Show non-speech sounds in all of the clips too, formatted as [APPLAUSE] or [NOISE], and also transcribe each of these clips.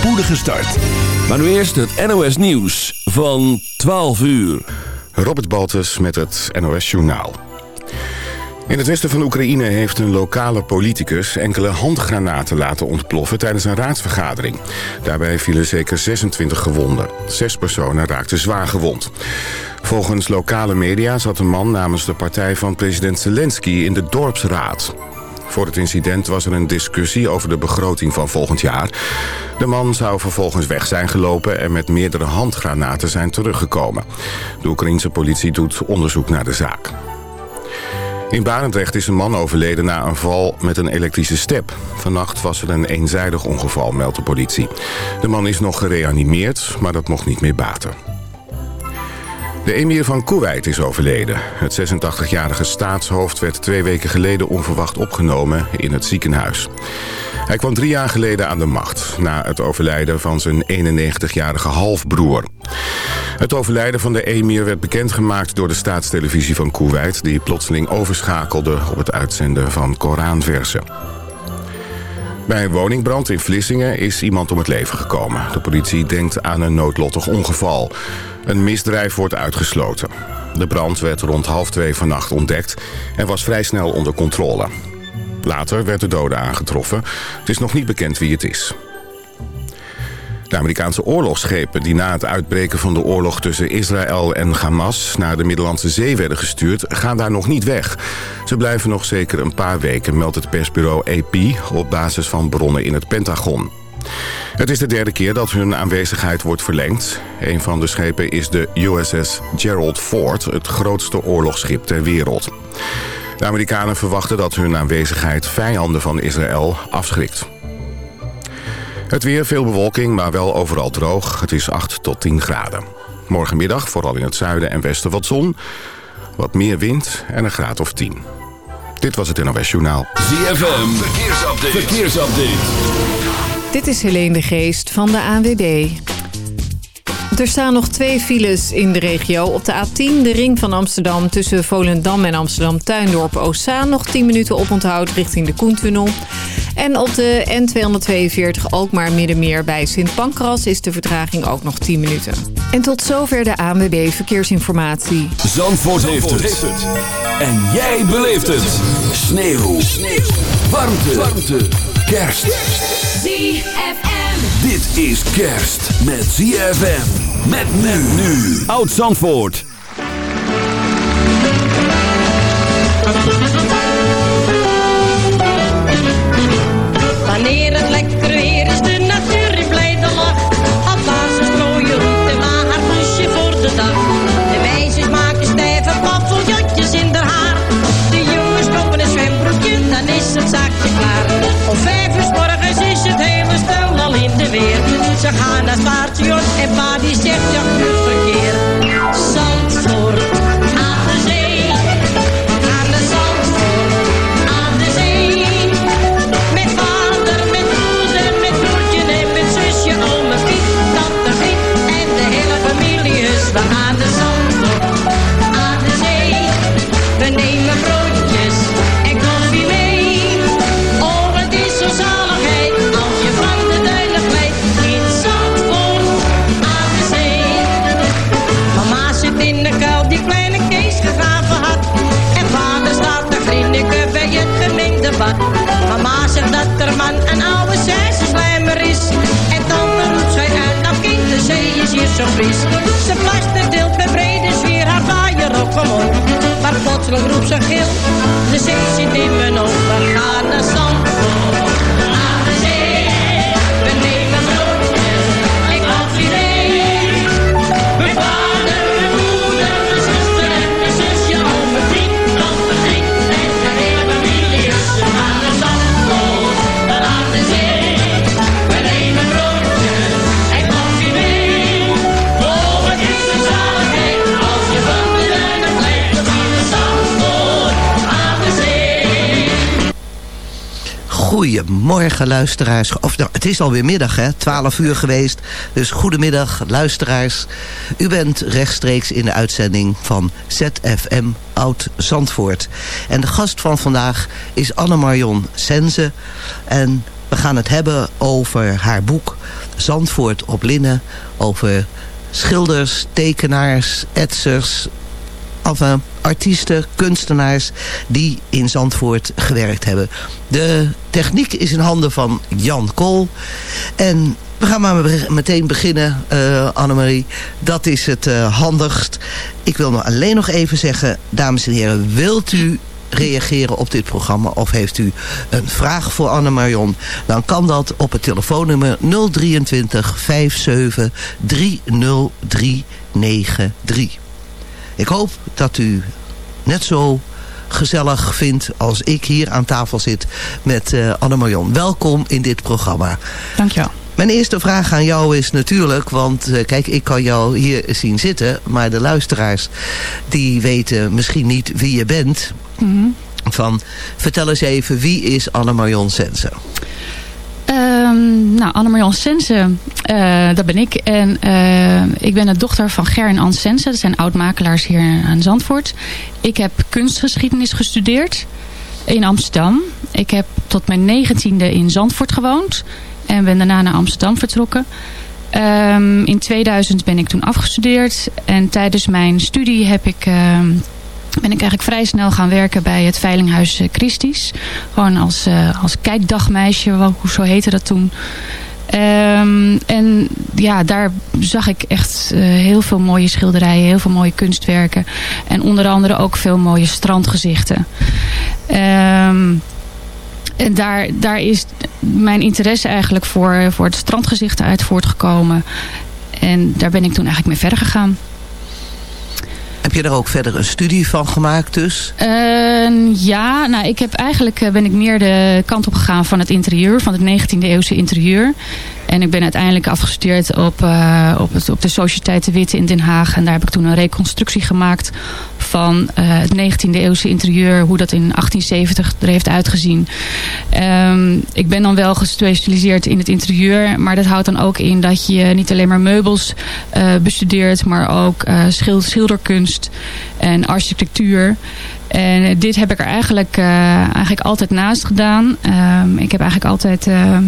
spoedige start. Maar nu eerst het NOS Nieuws van 12 uur. Robert Baltus met het NOS Journaal. In het westen van Oekraïne heeft een lokale politicus enkele handgranaten laten ontploffen tijdens een raadsvergadering. Daarbij vielen zeker 26 gewonden. Zes personen raakten zwaar gewond. Volgens lokale media zat een man namens de partij van president Zelensky in de dorpsraad. Voor het incident was er een discussie over de begroting van volgend jaar. De man zou vervolgens weg zijn gelopen en met meerdere handgranaten zijn teruggekomen. De Oekraïnse politie doet onderzoek naar de zaak. In Barendrecht is een man overleden na een val met een elektrische step. Vannacht was er een eenzijdig ongeval, meldt de politie. De man is nog gereanimeerd, maar dat mocht niet meer baten. De emir van Kuwait is overleden. Het 86-jarige staatshoofd werd twee weken geleden onverwacht opgenomen in het ziekenhuis. Hij kwam drie jaar geleden aan de macht... na het overlijden van zijn 91-jarige halfbroer. Het overlijden van de emir werd bekendgemaakt door de staatstelevisie van Kuwait... die plotseling overschakelde op het uitzenden van Koranversen. Bij een woningbrand in Vlissingen is iemand om het leven gekomen. De politie denkt aan een noodlottig ongeval. Een misdrijf wordt uitgesloten. De brand werd rond half twee vannacht ontdekt en was vrij snel onder controle. Later werd de dode aangetroffen. Het is nog niet bekend wie het is. De Amerikaanse oorlogsschepen die na het uitbreken van de oorlog tussen Israël en Hamas naar de Middellandse Zee werden gestuurd, gaan daar nog niet weg. Ze blijven nog zeker een paar weken, meldt het persbureau AP op basis van bronnen in het Pentagon. Het is de derde keer dat hun aanwezigheid wordt verlengd. Een van de schepen is de USS Gerald Ford, het grootste oorlogsschip ter wereld. De Amerikanen verwachten dat hun aanwezigheid vijanden van Israël afschrikt. Het weer, veel bewolking, maar wel overal droog. Het is 8 tot 10 graden. Morgenmiddag, vooral in het zuiden en westen wat zon. Wat meer wind en een graad of 10. Dit was het NOS Journaal. ZFM, verkeersupdate. verkeersupdate. Dit is Helene de Geest van de ANWB. Er staan nog twee files in de regio. Op de A10, de ring van Amsterdam tussen Volendam en Amsterdam-Tuindorp Ossaan. Nog 10 minuten oponthoud richting de Koentunnel. En op de N242 Alkmaar Middenmeer bij Sint Pancras is de vertraging ook nog 10 minuten. En tot zover de ANWB Verkeersinformatie. Zandvoort, heeft, het. En jij beleeft het. Sneeuw. Sneeuw. Warmte. Warmte. Kerst. ZFM. Dit is kerst met ZFM. Met men nu. Oud Zandvoort. Wanneer het lekker weer is, de natuur in blijde lach. Althans, ze strooien roet en maar haar poesje voor de dag. De meisjes maken stijve paffeljatjes in haar haar. De jongens kopen een zwembroekje, dan is het zaakje klaar. Om vijf uur morgens is het hele stel al in de weer. Ze gaan naar het station en pa die zegt, ja, Goedemorgen luisteraars. Of nou, het is alweer middag hè, 12 uur geweest. Dus goedemiddag luisteraars. U bent rechtstreeks in de uitzending van ZFM Oud Zandvoort. En de gast van vandaag is Anne-Marion Sense. En We gaan het hebben over haar boek Zandvoort op Linnen. Over schilders, tekenaars, etsers, enfin, artiesten, kunstenaars die in Zandvoort gewerkt hebben. De techniek is in handen van Jan Kool. En we gaan maar meteen beginnen, uh, Annemarie. Dat is het uh, handigst. Ik wil nog alleen nog even zeggen, dames en heren, wilt u reageren op dit programma of heeft u een vraag voor Anne-Marion, dan kan dat op het telefoonnummer 023 57 30393. Ik hoop dat u net zo gezellig vindt als ik hier aan tafel zit met uh, Anne-Marion. Welkom in dit programma. Dankjewel. Mijn eerste vraag aan jou is natuurlijk, want uh, kijk, ik kan jou hier zien zitten, maar de luisteraars die weten misschien niet wie je bent. Mm -hmm. Van, vertel eens even, wie is Anne-Marion Sense? Um, nou, Anne-Marion Sense, uh, dat ben ik. En uh, ik ben de dochter van Ger en Anne Sense. Dat zijn oud-makelaars hier aan Zandvoort. Ik heb kunstgeschiedenis gestudeerd in Amsterdam. Ik heb tot mijn negentiende in Zandvoort gewoond. En ben daarna naar Amsterdam vertrokken. Um, in 2000 ben ik toen afgestudeerd. En tijdens mijn studie heb ik... Uh, ben ik eigenlijk vrij snel gaan werken bij het Veilinghuis Christies. Gewoon als, uh, als kijkdagmeisje, hoe zo heette dat toen. Um, en ja, daar zag ik echt uh, heel veel mooie schilderijen, heel veel mooie kunstwerken. En onder andere ook veel mooie strandgezichten. Um, en daar, daar is mijn interesse eigenlijk voor, voor het strandgezichten uit voortgekomen. En daar ben ik toen eigenlijk mee verder gegaan. Heb je er ook verder een studie van gemaakt dus? Uh, ja, nou ik heb eigenlijk ben ik meer de kant op gegaan van het interieur, van het 19e eeuwse interieur. En ik ben uiteindelijk afgestudeerd op, uh, op, het, op de Sociëteit de Witte in Den Haag. En daar heb ik toen een reconstructie gemaakt van uh, het 19e eeuwse interieur. Hoe dat in 1870 er heeft uitgezien. Um, ik ben dan wel gespecialiseerd in het interieur. Maar dat houdt dan ook in dat je niet alleen maar meubels uh, bestudeert. Maar ook schil schilderkunst en architectuur. En dit heb ik er eigenlijk, eigenlijk altijd naast gedaan. Um, ik heb eigenlijk altijd... Ja,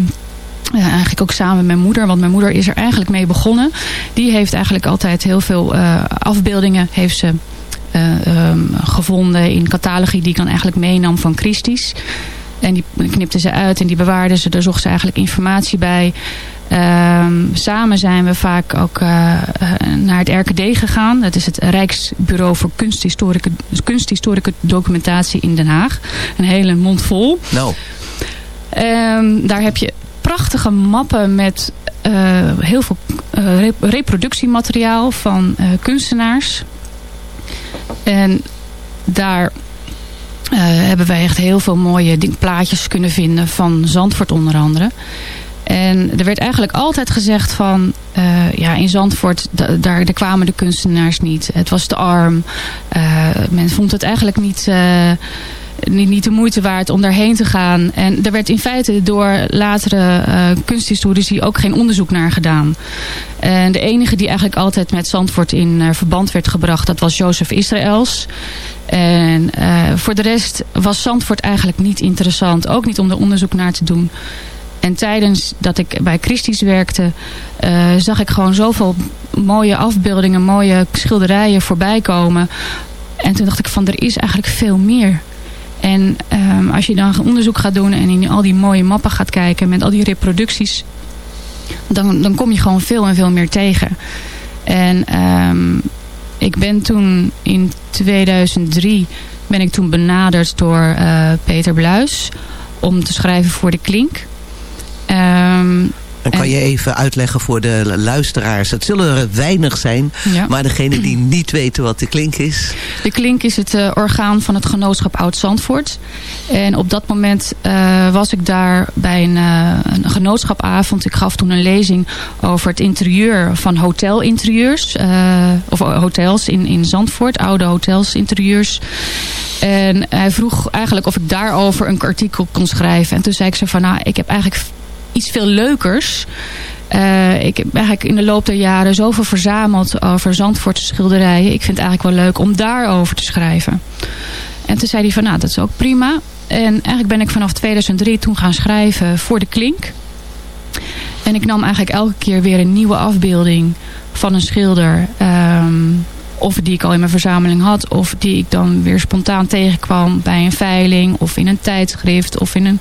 eigenlijk ook samen met mijn moeder. Want mijn moeder is er eigenlijk mee begonnen. Die heeft eigenlijk altijd heel veel uh, afbeeldingen heeft ze, uh, um, gevonden in catalogie die ik dan eigenlijk meenam van Christies. En die knipte ze uit en die bewaarde ze. Daar zocht ze eigenlijk informatie bij. Um, samen zijn we vaak ook uh, naar het RKD gegaan. Dat is het Rijksbureau voor Kunsthistorieke, Kunsthistorieke Documentatie in Den Haag. Een hele mond vol. Nou. Um, daar heb je prachtige mappen met uh, heel veel uh, reproductiemateriaal van uh, kunstenaars. En daar hebben wij echt heel veel mooie plaatjes kunnen vinden van Zandvoort onder andere. En er werd eigenlijk altijd gezegd van, ja, in Zandvoort, daar, daar kwamen de kunstenaars niet. Het was te arm. Uh, men vond het eigenlijk niet... niet, de moeite waard om daarheen te gaan. En er werd in feite door latere uh, kunsthistorici ook geen onderzoek naar gedaan. En de enige die eigenlijk altijd met Zandvoort in uh, verband werd gebracht, dat was Jozef Israëls. En uh, voor de rest was Zandvoort eigenlijk niet interessant. Ook niet om er onderzoek naar te doen. En tijdens dat ik bij Christies werkte, zag ik gewoon zoveel mooie afbeeldingen, mooie schilderijen voorbij komen. En toen dacht ik van, er is eigenlijk veel meer. En um, als je dan onderzoek gaat doen en in al die mooie mappen gaat kijken met al die reproducties, dan, dan kom je gewoon veel en veel meer tegen. En um, ik ben toen in 2003 ben ik toen benaderd door uh, Peter Bluis om te schrijven voor de Klink. Um, en kan je even uitleggen voor de luisteraars. Het zullen er weinig zijn. Ja. Maar degene die [CLEARS THROAT] niet weten wat de klink is. De klink is het uh, orgaan van het genootschap Oud-Zandvoort. En op dat moment uh, was ik daar bij een, uh, een genootschapavond. Ik gaf toen een lezing over het interieur van hotelinterieurs. of hotels in, in Zandvoort. Oude hotels interieurs. En hij vroeg eigenlijk of ik daarover een artikel kon schrijven. En toen zei ik zo van, nou, ik heb eigenlijk iets veel leukers. Uh, ik heb eigenlijk in de loop der jaren zoveel verzameld over Zandvoortse schilderijen. Ik vind het eigenlijk wel leuk om daarover te schrijven. En toen zei hij van, nou, dat is ook prima. En eigenlijk ben ik vanaf 2003 toen gaan schrijven voor de Klink. En ik nam eigenlijk elke keer weer een nieuwe afbeelding van een schilder. Ehm, of die ik al in mijn verzameling had. Of die ik dan weer spontaan tegenkwam bij een veiling. Of in een tijdschrift. Of in een,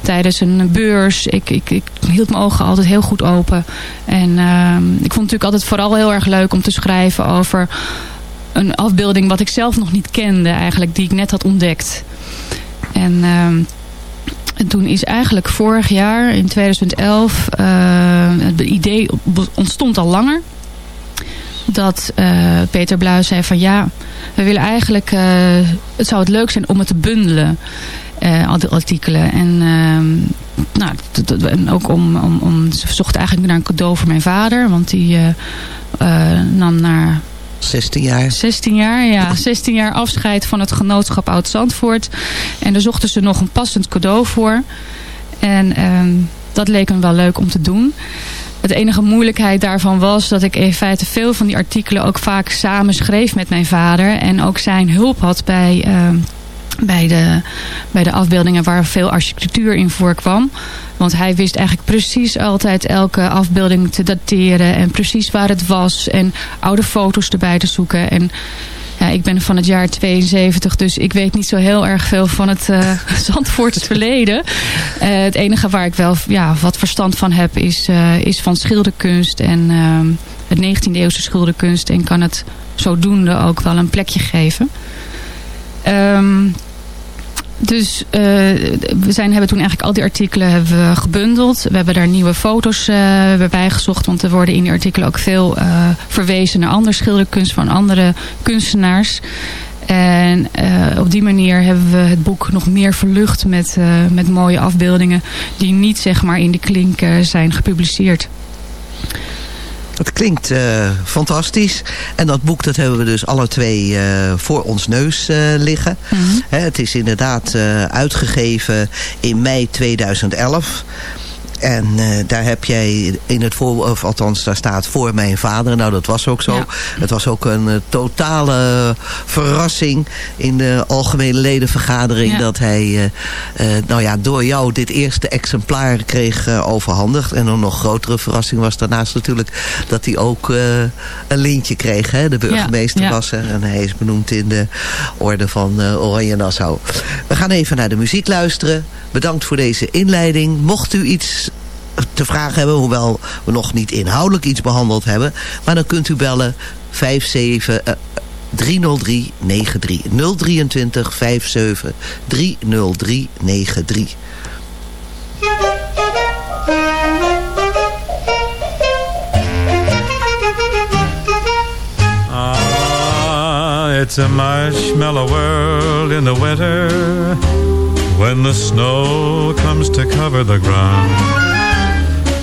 tijdens een beurs. Ik, ik, ik hield mijn ogen altijd heel goed open. En ehm, ik vond het natuurlijk altijd vooral heel erg leuk om te schrijven over een afbeelding wat ik zelf nog niet kende eigenlijk. Die ik net had ontdekt. En... Ehm, toen is eigenlijk vorig jaar, in 2011, uh, het idee ontstond al langer dat uh, Peter Bluis zei van ja, we willen eigenlijk, uh, het zou het leuk zijn om het te bundelen. Uh, al die artikelen. En, nou, en ook om, om, om, ze zochten eigenlijk naar een cadeau voor mijn vader. Want die nam naar 16 jaar. 16 jaar, ja. 16 jaar afscheid van het genootschap Oud-Zandvoort. En daar zochten ze nog een passend cadeau voor. En uh, dat leek hem wel leuk om te doen. Het enige moeilijkheid daarvan was dat ik in feite veel van die artikelen ook vaak samen schreef met mijn vader. En ook zijn hulp had bij, uh, bij, de, bij de afbeeldingen waar veel architectuur in voorkwam. Want hij wist eigenlijk precies altijd elke afbeelding te dateren. En precies waar het was. En oude foto's erbij te zoeken. En ja, ik ben van het jaar 72, dus ik weet niet zo heel erg veel van het uh, [LAUGHS] Zandvoorts verleden. Uh, het enige waar ik wel ja, wat verstand van heb is, uh, is van schilderkunst en het 19e eeuwse schilderkunst. En kan het zodoende ook wel een plekje geven. Um, dus uh, we zijn, hebben toen eigenlijk al die artikelen hebben we gebundeld. We hebben daar nieuwe foto's uh, bij gezocht. Want er worden in die artikelen ook veel uh, verwezen naar andere schilderkunst van andere kunstenaars. En op die manier hebben we het boek nog meer verlucht met, met mooie afbeeldingen. Die niet zeg maar in de klink zijn gepubliceerd. Het klinkt uh, fantastisch. En dat boek dat hebben we dus alle twee uh, voor ons neus uh, liggen. Mm -hmm. He, het is inderdaad uitgegeven in mei 2011. En uh, daar heb jij in het voor, of althans daar staat voor mijn vader. Nou dat was ook zo. Ja. Het was ook een uh, totale verrassing in de algemene ledenvergadering. Ja. Dat hij uh, nou ja, door jou dit eerste exemplaar kreeg overhandigd. En een nog grotere verrassing was daarnaast natuurlijk dat hij ook een lintje kreeg. Hè? De burgemeester ja. was er. En hij is benoemd in de orde van Oranje Nassau. We gaan even naar de muziek luisteren. Bedankt voor deze inleiding. Mocht u iets te vragen hebben, hoewel we nog niet inhoudelijk iets behandeld hebben. Maar dan kunt u bellen 57... Uh, 303 93 023 57 303 93. Ah, it's a marshmallow world in the winter When the snow comes to cover the ground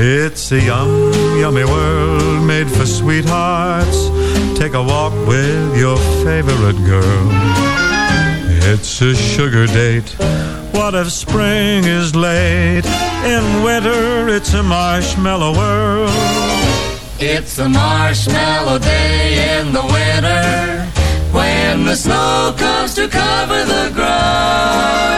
It's a yum, yummy world made for sweethearts. Take a walk with your favorite girl. It's a sugar date. What if spring is late? In winter, it's a marshmallow world. It's a marshmallow day in the winter when the snow comes to cover the ground.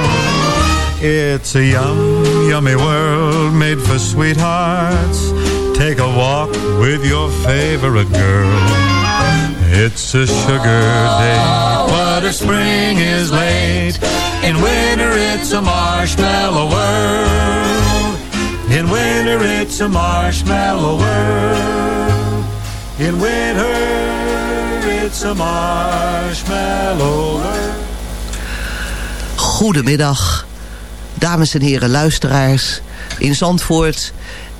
It's a yum, yummy world made for sweethearts. Take a walk with your favorite girl. It's a sugar day, but if spring is late, in winter it's a marshmallow world. In winter it's a marshmallow world. In winter it's a marshmallow world. Goedemiddag, dames en heren luisteraars in Zandvoort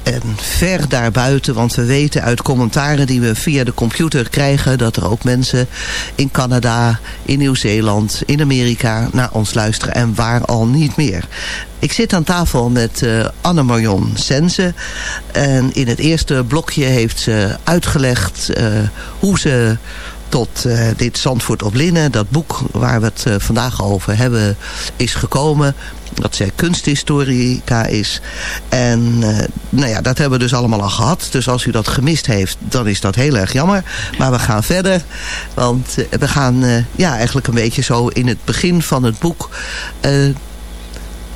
en ver daarbuiten. Want we weten uit commentaren die we via de computer krijgen... dat er ook mensen in Canada, in Nieuw-Zeeland, in Amerika naar ons luisteren. En waar al niet meer. Ik zit aan tafel met uh, Anne-Marion Sense. En in het eerste blokje heeft ze uitgelegd uh, hoe ze tot uh, dit Zandvoort op Linnen. Dat boek waar we het uh, vandaag over hebben is gekomen. Dat zij kunsthistorica is. En uh, nou ja, dat hebben we dus allemaal al gehad. Dus als u dat gemist heeft, dan is dat heel erg jammer. Maar we gaan verder. Want we gaan ja, eigenlijk een beetje zo in het begin van het boek...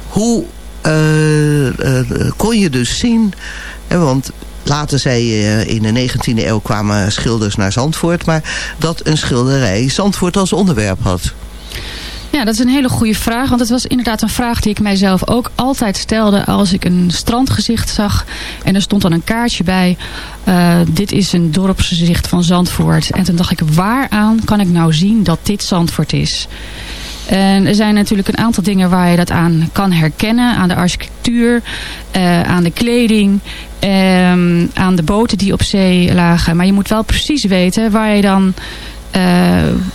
hoe kon je dus zien... Hè, want Later zei je, in de 19e eeuw kwamen schilders naar Zandvoort. Maar dat een schilderij Zandvoort als onderwerp had. Ja, dat is een hele goede vraag. Want het was inderdaad een vraag die ik mijzelf ook altijd stelde... als ik een strandgezicht zag en er stond dan een kaartje bij... Uh, dit is een dorpsgezicht van Zandvoort. En toen dacht ik, waaraan kan ik nou zien dat dit Zandvoort is? En er zijn natuurlijk een aantal dingen waar je dat aan kan herkennen. Aan de architectuur, uh, aan de kleding, um, aan de boten die op zee lagen. Maar je moet wel precies weten waar je dan... Uh,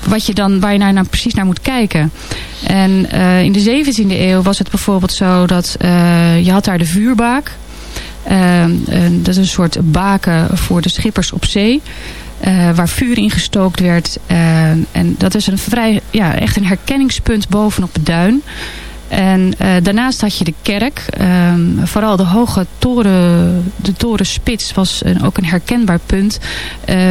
wat je dan, waar je nou, precies naar moet kijken. En uh, in de 17e eeuw was het bijvoorbeeld zo dat uh, je had daar de vuurbaak. dat is een soort baken voor de schippers op zee. Waar vuur in gestookt werd. Uh, en dat is een vrij, ja, echt een herkenningspunt bovenop de duin. En uh, daarnaast had je de kerk. Um, vooral de hoge toren, de torenspits was een, ook een herkenbaar punt.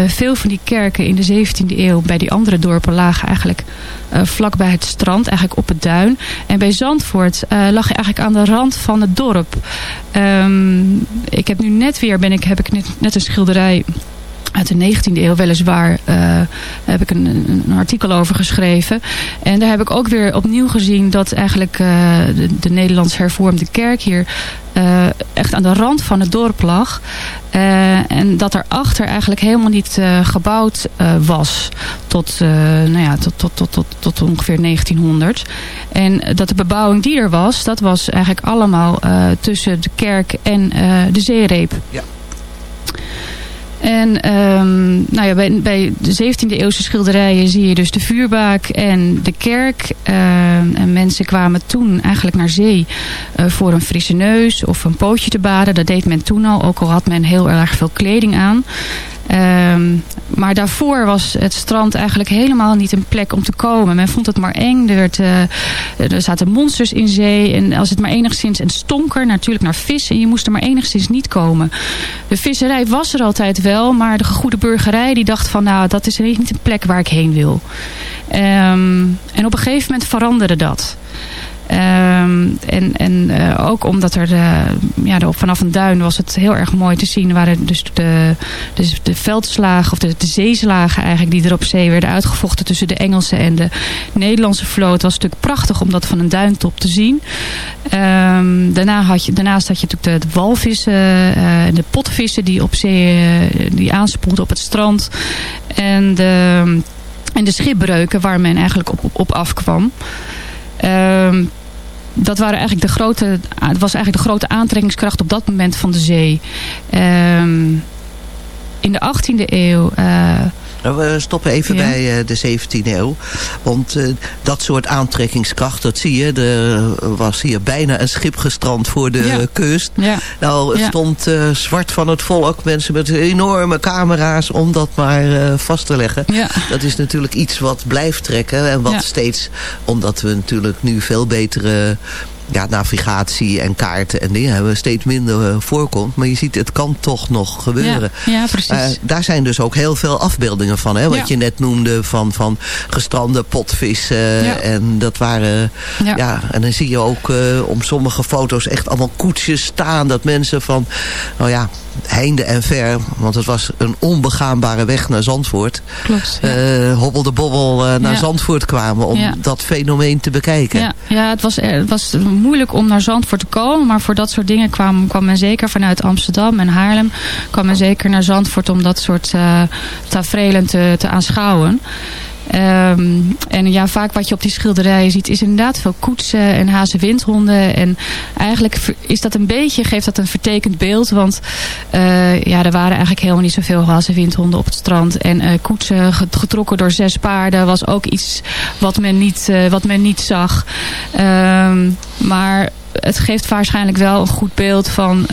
veel van die kerken in de 17e eeuw bij die andere dorpen lagen eigenlijk vlak bij het strand. Eigenlijk op het duin. En bij Zandvoort lag je eigenlijk aan de rand van het dorp. Um, ik heb nu net weer, ben ik, heb ik net een schilderij uit de 19e eeuw weliswaar uh, heb ik een, een, artikel over geschreven. En daar heb ik ook weer opnieuw gezien dat eigenlijk uh, de, de Nederlands hervormde kerk hier uh, echt aan de rand van het dorp lag. en dat erachter eigenlijk helemaal niet gebouwd was tot, nou ja, tot, tot, tot, tot, tot ongeveer 1900. En dat de bebouwing die er was, dat was eigenlijk allemaal tussen de kerk en de zeereep. Ja. En um, nou ja, bij, bij de 17e eeuwse schilderijen zie je dus de vuurbaak en de kerk. Uh, en mensen kwamen toen eigenlijk naar zee uh, voor een frisse neus of een pootje te baden. Dat deed men toen al, ook al had men heel erg veel kleding aan. Um, maar daarvoor was het strand eigenlijk helemaal niet een plek om te komen. Men vond het maar eng. Er, werd, uh, er zaten monsters in zee. En als het maar enigszins... En stonker natuurlijk naar vis. En je moest er maar enigszins niet komen. De visserij was er altijd wel. Maar de goede burgerij die dacht van... Nou, dat is niet een plek waar ik heen wil. Um, en op een gegeven moment veranderde dat. Um, en en uh, ook omdat er de, ja, vanaf een duin was het heel erg mooi te zien. Waren dus de, dus de veldslagen of de, zeeslagen eigenlijk die er op zee werden uitgevochten tussen de Engelse en de Nederlandse vloot. was natuurlijk prachtig om dat van een duintop te zien. Um, daarna had je, daarnaast had je natuurlijk de, walvissen uh, en de potvissen die op zee die aanspoelden op het strand. En de, en de schipbreuken waar men eigenlijk op, op, afkwam. Um, dat waren eigenlijk de grote, het was eigenlijk de grote aantrekkingskracht op dat moment van de zee. Um, in de 18e eeuw... Uh, we stoppen even ja. bij uh, de 17e eeuw. Want uh, dat soort aantrekkingskracht, dat zie je. Er was hier bijna een schip gestrand voor de ja. kust. Ja. Nou, het stond zwart van het volk. Mensen met enorme camera's om dat maar vast te leggen. Dat is natuurlijk iets wat blijft trekken. En wat steeds, omdat we natuurlijk nu veel betere ja, navigatie en kaarten en dingen hebben steeds minder voorkomt. Maar je ziet, het kan toch nog gebeuren. Ja, ja precies. daar zijn dus ook heel veel afbeeldingen van. Hè? Wat Ja. je net noemde van, van gestrande potvissen. Ja. En dat waren... Ja. Ja. en dan zie je ook eh, om sommige foto's echt allemaal koetsjes staan. Dat mensen van, nou ja, heinde en ver. Want het was een onbegaanbare weg naar Zandvoort. Klopt. ja. eh hobbelde bobbel eh, naar Ja. Zandvoort kwamen om Ja. dat fenomeen te bekijken. Ja, ja het, was, eh, het was moeilijk om naar Zandvoort te komen. Maar voor dat soort dingen kwam, kwam men zeker vanuit Amsterdam en Haarlem. kwam men zeker naar Zandvoort om dat soort tafereelen te, te aanschouwen. Ehm, en ja, vaak wat je op die schilderijen ziet is inderdaad veel koetsen en hazenwindhonden. En eigenlijk is dat een beetje, geeft dat een vertekend beeld. Want eh, ja, er waren eigenlijk helemaal niet zoveel hazenwindhonden op het strand. En eh, koetsen get- getrokken door zes paarden was ook iets wat men niet, eh, wat men niet zag. Ehm, maar het geeft waarschijnlijk wel een goed beeld van...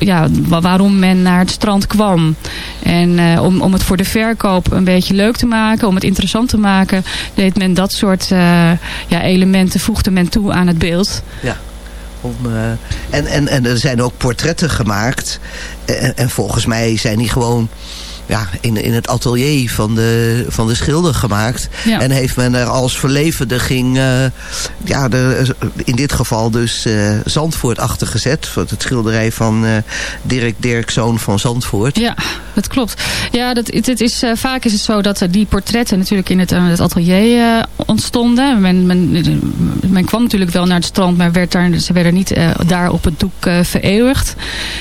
ja, wa- waarom men naar het strand kwam. En eh, om, om het voor de verkoop een beetje leuk te maken, om het interessant te maken, deed men dat soort eh, ja, elementen, voegde men toe aan het beeld. Om, eh, en, en, en er zijn ook portretten gemaakt. En, en volgens mij zijn die gewoon ja, in, in het atelier van de, van de schilder gemaakt. Ja. En heeft men er als verlevendiging, eh, ja, de, in dit geval dus eh, Zandvoort achter gezet. Het schilderij van eh, Dirk Dirkzoon van Zandvoort. Ja, dat klopt. Ja, dat, het, is, vaak is het zo dat die portretten natuurlijk in het, het atelier ontstonden. Men, men, men kwam natuurlijk wel naar het strand, maar werd daar, ze werden niet daar op het doek vereeuwigd.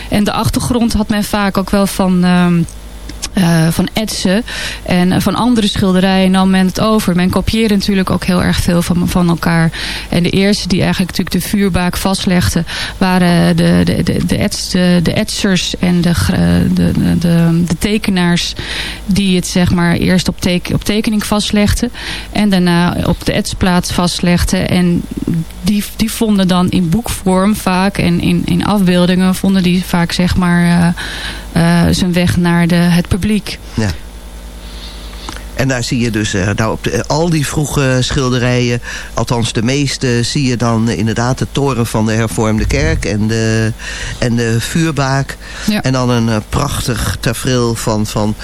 En de achtergrond had men vaak ook wel van... eh, van etsen en eh, van andere schilderijen nam men het over. Men kopieerde natuurlijk ook heel erg veel van, van elkaar. En de eerste die eigenlijk natuurlijk de vuurbaak vastlegde... waren de, de, de, de, de, de etsers en de, gra- de, de, de, de tekenaars... die het zeg maar eerst op, teken, op tekening vastlegden... en daarna op de etsplaat vastlegden. En die, die vonden dan in boekvorm vaak... en in, in afbeeldingen vonden die vaak zeg maar... eh, eh, zijn weg naar de, het publiek. En daar zie je dus, eh, nou, op de- al die vroege schilderijen, althans de meeste, zie je dan eh, inderdaad de toren van de hervormde kerk en de, en de vuurbaak. Ja. En dan een eh, prachtig tafereel van, van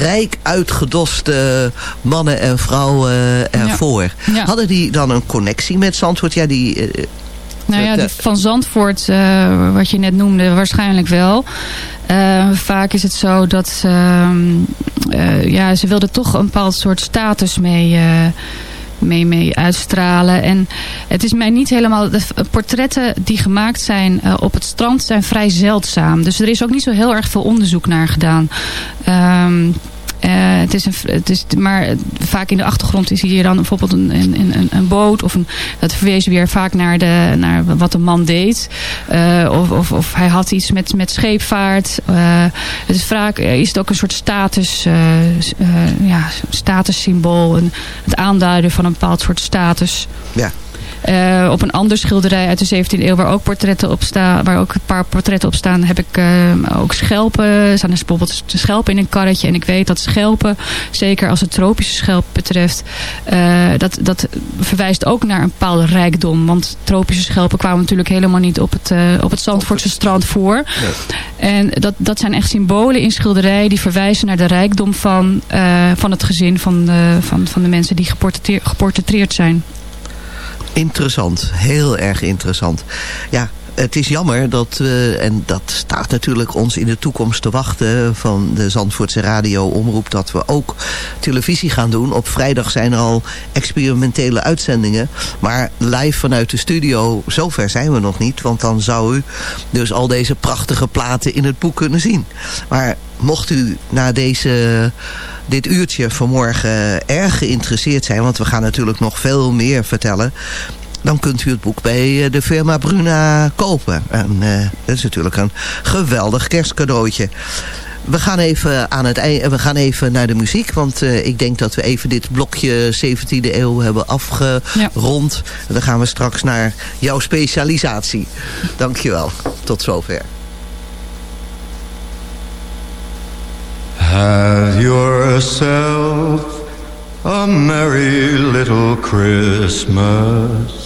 rijk uitgedoste mannen en vrouwen eh, ervoor. Ja. Hadden die dan een connectie met Zandvoort? Ja, die, eh, Nou ja, die van Zandvoort, eh, wat je net noemde, waarschijnlijk wel. Eh, vaak is het zo dat ehm, eh, ja, ze wilden toch een bepaald soort status mee, eh, mee, mee uitstralen. En het is mij niet helemaal... De portretten die gemaakt zijn op het strand zijn vrij zeldzaam. Dus er is ook niet zo heel erg veel onderzoek naar gedaan. Ehm, eh, het is een, het is, maar vaak in de achtergrond zie je dan bijvoorbeeld een, een, een, een boot. Of een, dat verwees weer vaak naar, de, naar wat de man deed. Eh, of, of, of hij had iets met, met scheepvaart. Eh, het is vaak is het ook een soort status, ja, statussymbool. Een, het aanduiden van een bepaald soort status. Ja. Eh, op een ander schilderij uit de 17e eeuw waar ook portretten op staan, waar ook een paar portretten op staan, heb ik eh, ook schelpen. Er staan dus bijvoorbeeld schelpen in een karretje. En ik weet dat schelpen, zeker als het tropische schelp betreft, eh, dat, dat verwijst ook naar een bepaalde rijkdom. Want tropische schelpen kwamen natuurlijk helemaal niet op het, op het Zandvoortse strand voor. En dat, dat zijn echt symbolen in schilderijen die verwijzen naar de rijkdom van, van het gezin van, de- van, van de mensen die geportretteerd zijn. Interessant, heel erg interessant. Ja, het is jammer dat, we, en dat staat natuurlijk ons in de toekomst te wachten van de Zandvoortse radio omroep, dat we ook televisie gaan doen. Op vrijdag zijn er al experimentele uitzendingen, maar live vanuit de studio, zover zijn we nog niet, want dan zou u dus al deze prachtige platen in het boek kunnen zien. Maar mocht u na deze dit uurtje vanmorgen erg geïnteresseerd zijn... want we gaan natuurlijk nog veel meer vertellen... dan kunt u het boek bij eh, de firma Bruna kopen. En eh, dat is natuurlijk een geweldig kerstcadeautje. We gaan even, aan het ei- we gaan even naar de muziek. Want eh, ik denk dat we even dit blokje 17e eeuw hebben afgerond. En dan gaan we straks naar jouw specialisatie. Dankjewel. Tot zover. Have yourself a merry little Christmas.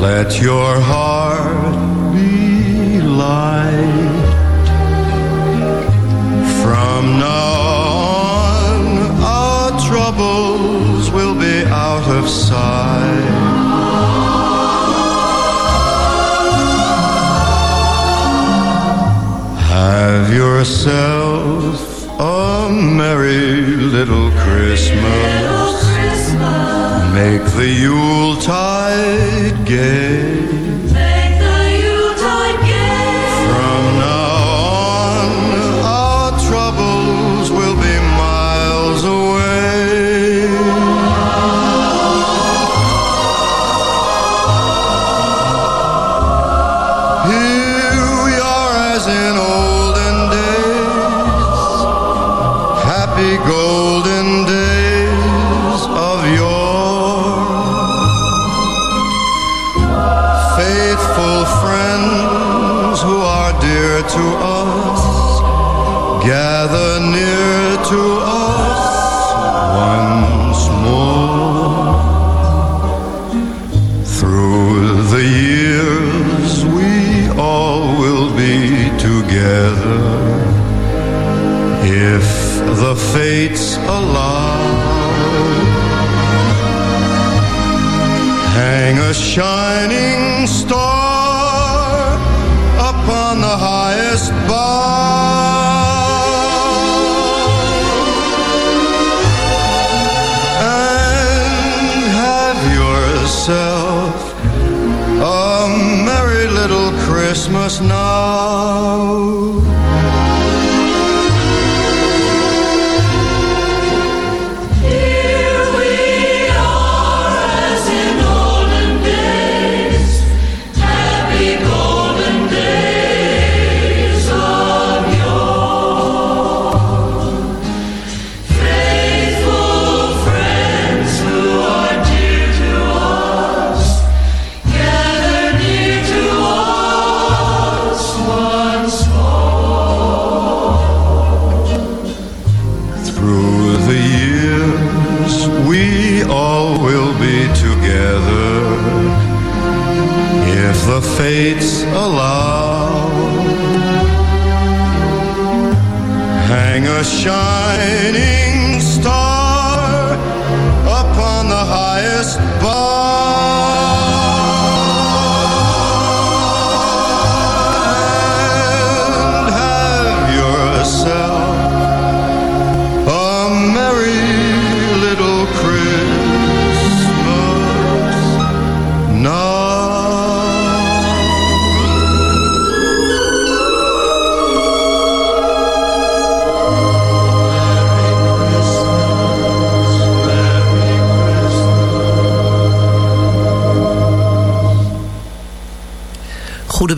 Let your heart be light. From now on, our troubles will be out of sight. Have yourself a merry little Christmas. Make the Yuletide gay. shine.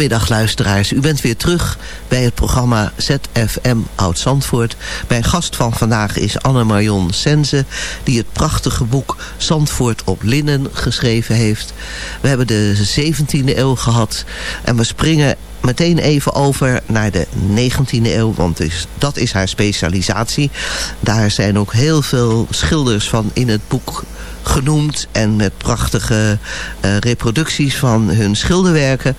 Goedemiddag luisteraars, u bent weer terug bij het programma ZFM Oud-Zandvoort. Mijn gast van vandaag is Anne-Marion Senze... die het prachtige boek Zandvoort op Linnen geschreven heeft. We hebben de 17e eeuw gehad en we springen meteen even over naar de 19e eeuw, want dus, dat is haar specialisatie. Daar zijn ook heel veel schilders van in het boek genoemd en met prachtige eh, reproducties van hun schilderwerken.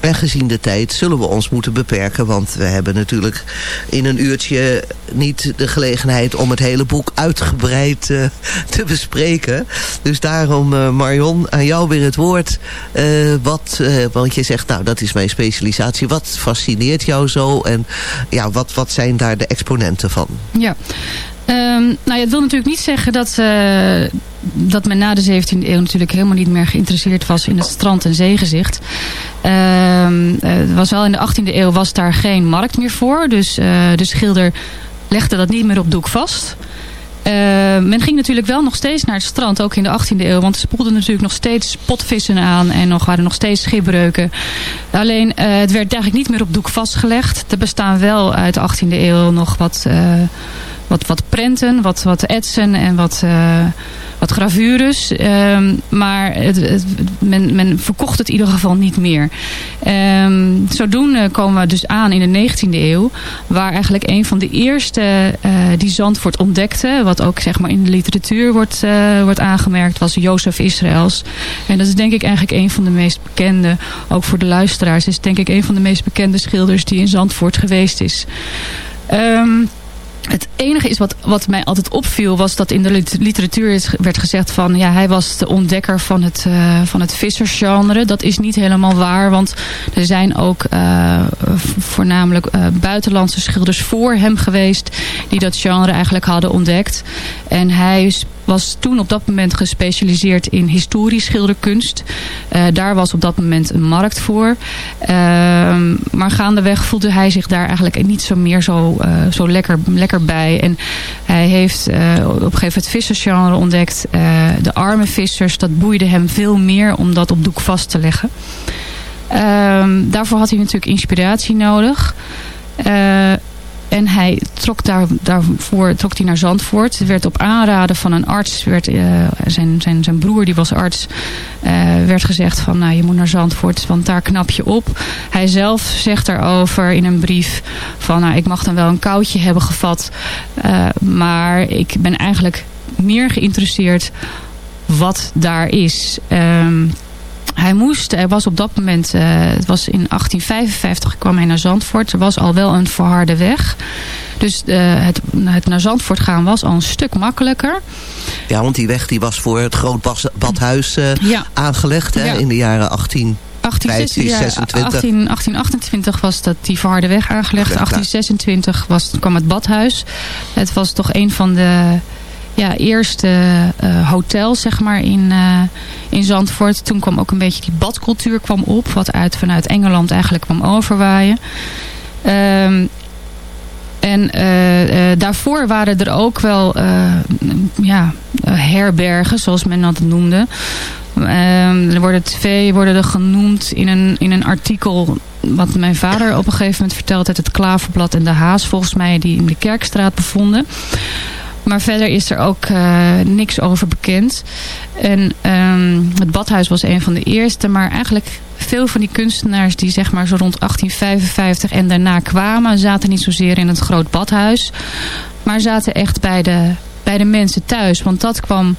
En gezien de tijd zullen we ons moeten beperken, want we hebben natuurlijk in een uurtje niet de gelegenheid om het hele boek uitgebreid eh, te bespreken. Dus daarom eh, Marion, aan jou weer het woord. Wat, want je zegt, nou dat is mijn specialisatie. Wat fascineert jou zo en ja, wat, wat zijn daar de exponenten van? Ja. Ehm, nou ja, het wil natuurlijk niet zeggen dat, eh, dat men na de 17e eeuw natuurlijk helemaal niet meer geïnteresseerd was in het strand- en zeegezicht. Ehm, het was wel in de 18e eeuw was daar geen markt meer voor. Dus eh, de schilder legde dat niet meer op doek vast. Eh, men ging natuurlijk wel nog steeds naar het strand, ook in de 18e eeuw. Want er spoelden natuurlijk nog steeds potvissen aan en nog waren nog steeds schipbreuken. Alleen, eh, het werd eigenlijk niet meer op doek vastgelegd. Er bestaan wel uit de 18e eeuw nog wat... wat, wat prenten, wat, wat etsen en wat, uh, wat gravures. Um, maar het, het, men, men verkocht het in ieder geval niet meer. Um, zodoende komen we dus aan in de 19e eeuw. Waar eigenlijk een van de eerste uh, die Zandvoort ontdekte. Wat ook zeg maar in de literatuur wordt, uh, wordt aangemerkt. Was Jozef Israëls. En dat is denk ik eigenlijk een van de meest bekende. Ook voor de luisteraars. Is denk ik een van de meest bekende schilders die in Zandvoort geweest is. Um, het enige is wat, wat mij altijd opviel was dat in de literatuur werd gezegd van ja, hij was de ontdekker van het, uh, van het vissersgenre. Dat is niet helemaal waar, want er zijn ook uh, voornamelijk uh, buitenlandse schilders voor hem geweest die dat genre eigenlijk hadden ontdekt. En hij was toen op dat moment gespecialiseerd in historisch schilderkunst. Uh, daar was op dat moment een markt voor. Uh, maar gaandeweg voelde hij zich daar eigenlijk niet zo meer zo, uh, zo lekker, lekker bij. En hij heeft op een gegeven moment het vissersgenre ontdekt. de arme vissers, dat boeide hem veel meer om dat op doek vast te leggen. Ehm, daarvoor had hij natuurlijk inspiratie nodig. En hij trok daar, daarvoor trok hij naar Zandvoort. Het werd op aanraden van een arts. Werd, uh, zijn, zijn, zijn broer, die was arts, uh, werd gezegd van nou, je moet naar Zandvoort, want daar knap je op. Hij zelf zegt daarover in een brief van nou, ik mag dan wel een koudje hebben gevat. Uh, maar ik ben eigenlijk meer geïnteresseerd wat daar is. Um, hij moest, er was op dat moment, uh, het was in 1855 kwam hij naar Zandvoort. Er was al wel een verharde weg. Dus uh, het, het naar Zandvoort gaan was al een stuk makkelijker. Ja, want die weg die was voor het Groot Badhuis uh, ja. aangelegd hè, ja. in de jaren 18... 1826, 18, 1828 was dat die verharde weg aangelegd. 1826 was, kwam het badhuis. Het was toch een van de ja, eerste uh, hotel zeg maar in, uh, in Zandvoort. Toen kwam ook een beetje die badcultuur kwam op. Wat uit, vanuit Engeland eigenlijk kwam overwaaien. Um, en daarvoor waren er ook wel ja, herbergen, zoals men dat noemde. Er worden twee worden er genoemd in een, in een artikel wat mijn vader op een gegeven moment verteld heeft. Het Klaverblad en de Haas volgens mij die in de Kerkstraat bevonden. Maar verder is er ook uh, niks over bekend. En um, het badhuis was een van de eerste. Maar eigenlijk veel van die kunstenaars die zeg maar zo rond 1855 en daarna kwamen... zaten niet zozeer in het groot badhuis. Maar zaten echt bij de, bij de mensen thuis. Want dat kwam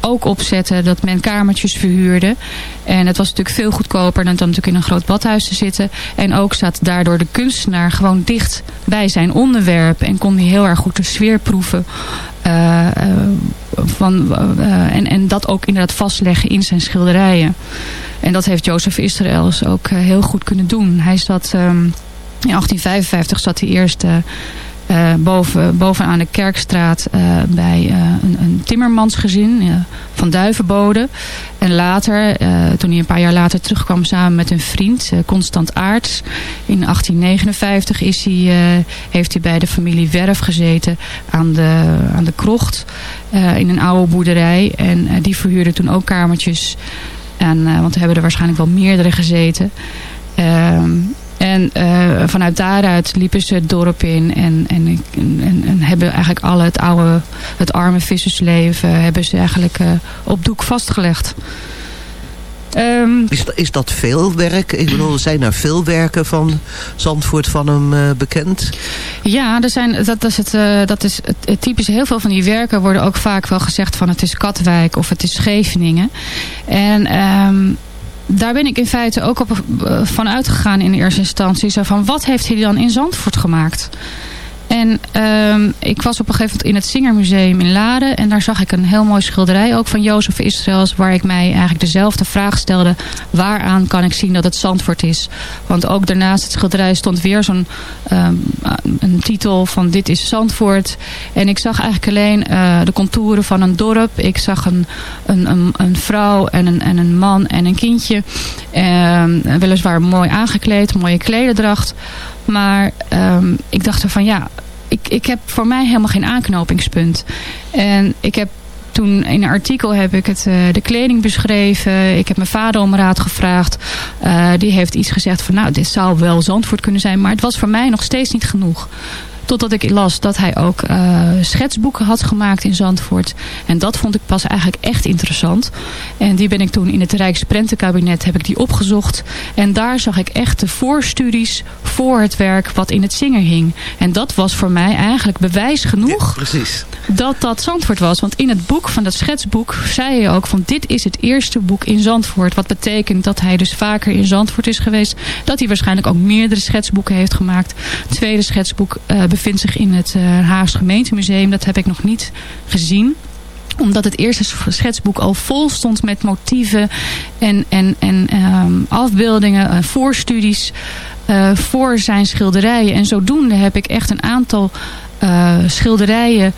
ook opzetten dat men kamertjes verhuurde. En het was natuurlijk veel goedkoper dan, natuurlijk in een groot badhuis te zitten. En ook zat daardoor de kunstenaar gewoon dicht bij zijn onderwerp. En kon hij heel erg goed de sfeer proeven. Uh, uh, van, uh, en, en dat ook inderdaad vastleggen in zijn schilderijen. En dat heeft Jozef Israëls ook heel goed kunnen doen. Hij zat... Um, in 1855 zat hij eerst boven, bovenaan de Kerkstraat uh, bij uh, een, een, timmermansgezin van Duivenbode. En later, toen hij een paar jaar later terugkwam samen met een vriend, Constant Aarts. In 1859 is hij, heeft hij bij de familie Werf gezeten aan de, aan de krocht in een oude boerderij. En die verhuurde toen ook kamertjes. En, want we hebben er waarschijnlijk wel meerdere gezeten. Ehm, en uh, vanuit daaruit liepen ze het dorp in en, en, en, en, hebben eigenlijk al het oude, het arme vissersleven, hebben ze eigenlijk uh, op doek vastgelegd. Um, is, is dat veel werk? Ik bedoel, zijn er veel werken van Zandvoort van hem uh, bekend? Ja, er zijn, dat, is, het, uh, dat is het, het typische. Heel veel van die werken worden ook vaak wel gezegd van het is Katwijk of het is Scheveningen. En... Um, daar ben ik in feite ook op, uh, van uitgegaan in eerste instantie. Zo van, wat heeft hij dan in Zandvoort gemaakt? En um, ik was op een gegeven moment in het Zingermuseum in Laren. En daar zag ik een heel mooi schilderij ook van Jozef Israëls. Waar ik mij eigenlijk dezelfde vraag stelde. Waaraan kan ik zien dat het Zandvoort is? Want ook daarnaast het schilderij stond weer zo'n um, een titel van dit is Zandvoort. En ik zag eigenlijk alleen uh, de contouren van een dorp. Ik zag een, een, een, een vrouw en een, en een man en een kindje. Um, weliswaar mooi aangekleed, mooie klederdracht. Maar um, ik dacht ervan ja, ik, ik heb voor mij helemaal geen aanknopingspunt. En ik heb toen in een artikel heb ik het, uh, de kleding beschreven. Ik heb mijn vader om raad gevraagd. Uh, die heeft iets gezegd van nou dit zou wel Zandvoort kunnen zijn. Maar het was voor mij nog steeds niet genoeg. Totdat ik las dat hij ook uh, schetsboeken had gemaakt in Zandvoort. En dat vond ik pas eigenlijk echt interessant. En die ben ik toen in het Rijksprentenkabinet heb ik die opgezocht. En daar zag ik echt de voorstudies voor het werk wat in het zingen hing. En dat was voor mij eigenlijk bewijs genoeg precies. dat dat Zandvoort was. Want in het boek van dat schetsboek zei hij ook van dit is het eerste boek in Zandvoort. Wat betekent dat hij dus vaker in Zandvoort is geweest. Dat hij waarschijnlijk ook meerdere schetsboeken heeft gemaakt. Het tweede schetsboek uh, bevindt zich in het uh, Haags Gemeentemuseum. Dat heb ik nog niet gezien omdat het eerste schetsboek al vol stond met motieven en, en, en um, afbeeldingen, uh, voorstudies uh, voor zijn schilderijen. En zodoende heb ik echt een aantal schilderijen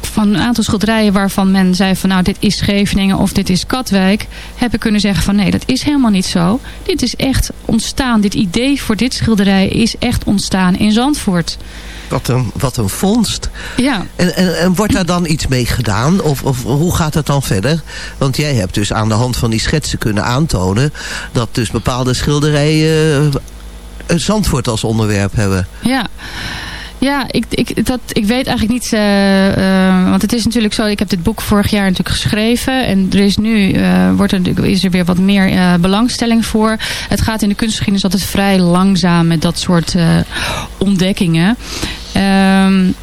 van een aantal schilderijen waarvan men zei van nou dit is Scheveningen of dit is Katwijk. Heb ik kunnen zeggen van nee dat is helemaal niet zo. Dit is echt ontstaan. Dit idee voor dit schilderij is echt ontstaan in Zandvoort. Wat een, wat een vondst. Ja. En, en, en, wordt daar dan iets mee gedaan? Of, of hoe gaat het dan verder? Want jij hebt dus aan de hand van die schetsen kunnen aantonen... dat dus bepaalde schilderijen uh, Zandvoort als onderwerp hebben. Ja. Ja, ik, ik, dat, ik weet eigenlijk niet, uh, uh, want het is natuurlijk zo, ik heb dit boek vorig jaar natuurlijk geschreven en er is nu, uh, wordt er, is er weer wat meer belangstelling voor. Het gaat in de kunstgeschiedenis altijd vrij langzaam met dat soort ontdekkingen. Um,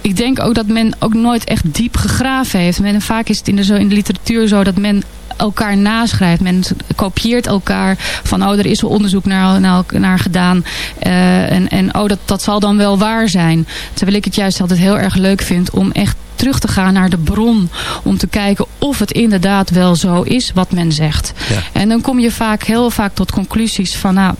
ik denk ook dat men ook nooit echt diep gegraven heeft. Men, vaak is het in de, zo, in de literatuur zo dat men elkaar naschrijft. Men kopieert elkaar van, oh, er is wel onderzoek naar, naar, naar gedaan. Uh, en, en oh, dat, dat zal dan wel waar zijn. Terwijl ik het juist altijd heel erg leuk vind om echt terug te gaan naar de bron. Om te kijken of het inderdaad wel zo is wat men zegt. Ja. En dan kom je vaak heel vaak tot conclusies van, nou,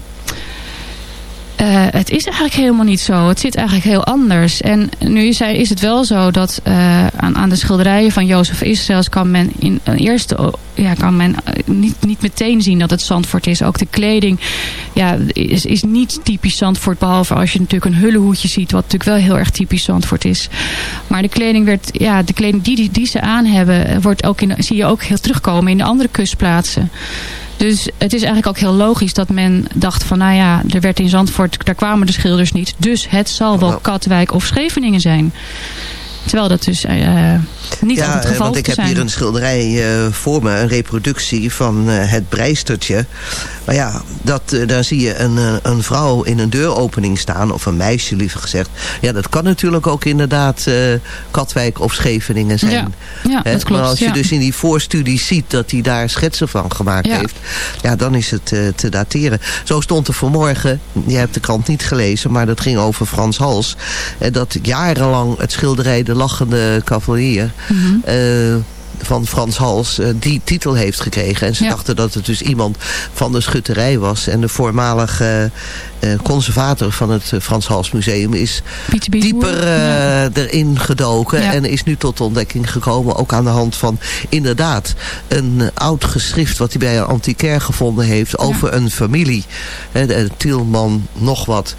uh, het is eigenlijk helemaal niet zo. Het zit eigenlijk heel anders. En nu is, is het wel zo dat uh, aan, aan de schilderijen van Jozef Israëls kan men in een eerste ja, kan men niet, niet meteen zien dat het Zandvoort is. Ook de kleding ja, is, is niet typisch Zandvoort. Behalve als je natuurlijk een hullehoedje ziet. Wat natuurlijk wel heel erg typisch Zandvoort is. Maar de kleding, werd, ja, de kleding die, die, die ze aan hebben, wordt ook in, zie je ook heel terugkomen in de andere kustplaatsen. Dus het is eigenlijk ook heel logisch dat men dacht van... nou ja, er werd in Zandvoort, daar kwamen de schilders niet. Dus het zal wel Katwijk of Scheveningen zijn. Terwijl dat dus uh, niet ja, het geval want ik heb zijn. hier een schilderij uh, voor me, een reproductie van uh, het breistertje. Maar ja, dat, daar zie je een, een vrouw in een deuropening staan, of een meisje liever gezegd. Ja, dat kan natuurlijk ook inderdaad Katwijk of Scheveningen zijn. Ja, ja dat klopt. Maar als je ja. dus in die voorstudie ziet dat hij daar schetsen van gemaakt Ja. heeft, ja, dan is het te dateren. Zo stond er vanmorgen, je hebt de krant niet gelezen, maar dat ging over Frans Hals. eh, dat jarenlang het schilderij De Lachende Cavalier Eh, van Frans Hals eh, die titel heeft gekregen. En ze Ja. dachten dat het dus iemand van de schutterij was. En de voormalige eh, conservator van het Frans Hals Museum is dieper erin gedoken. Ja. En is nu tot de ontdekking gekomen. Ook aan de hand van inderdaad een oud geschrift wat hij bij een antiquair gevonden heeft. Over een familie. Hè, de Tielman nog wat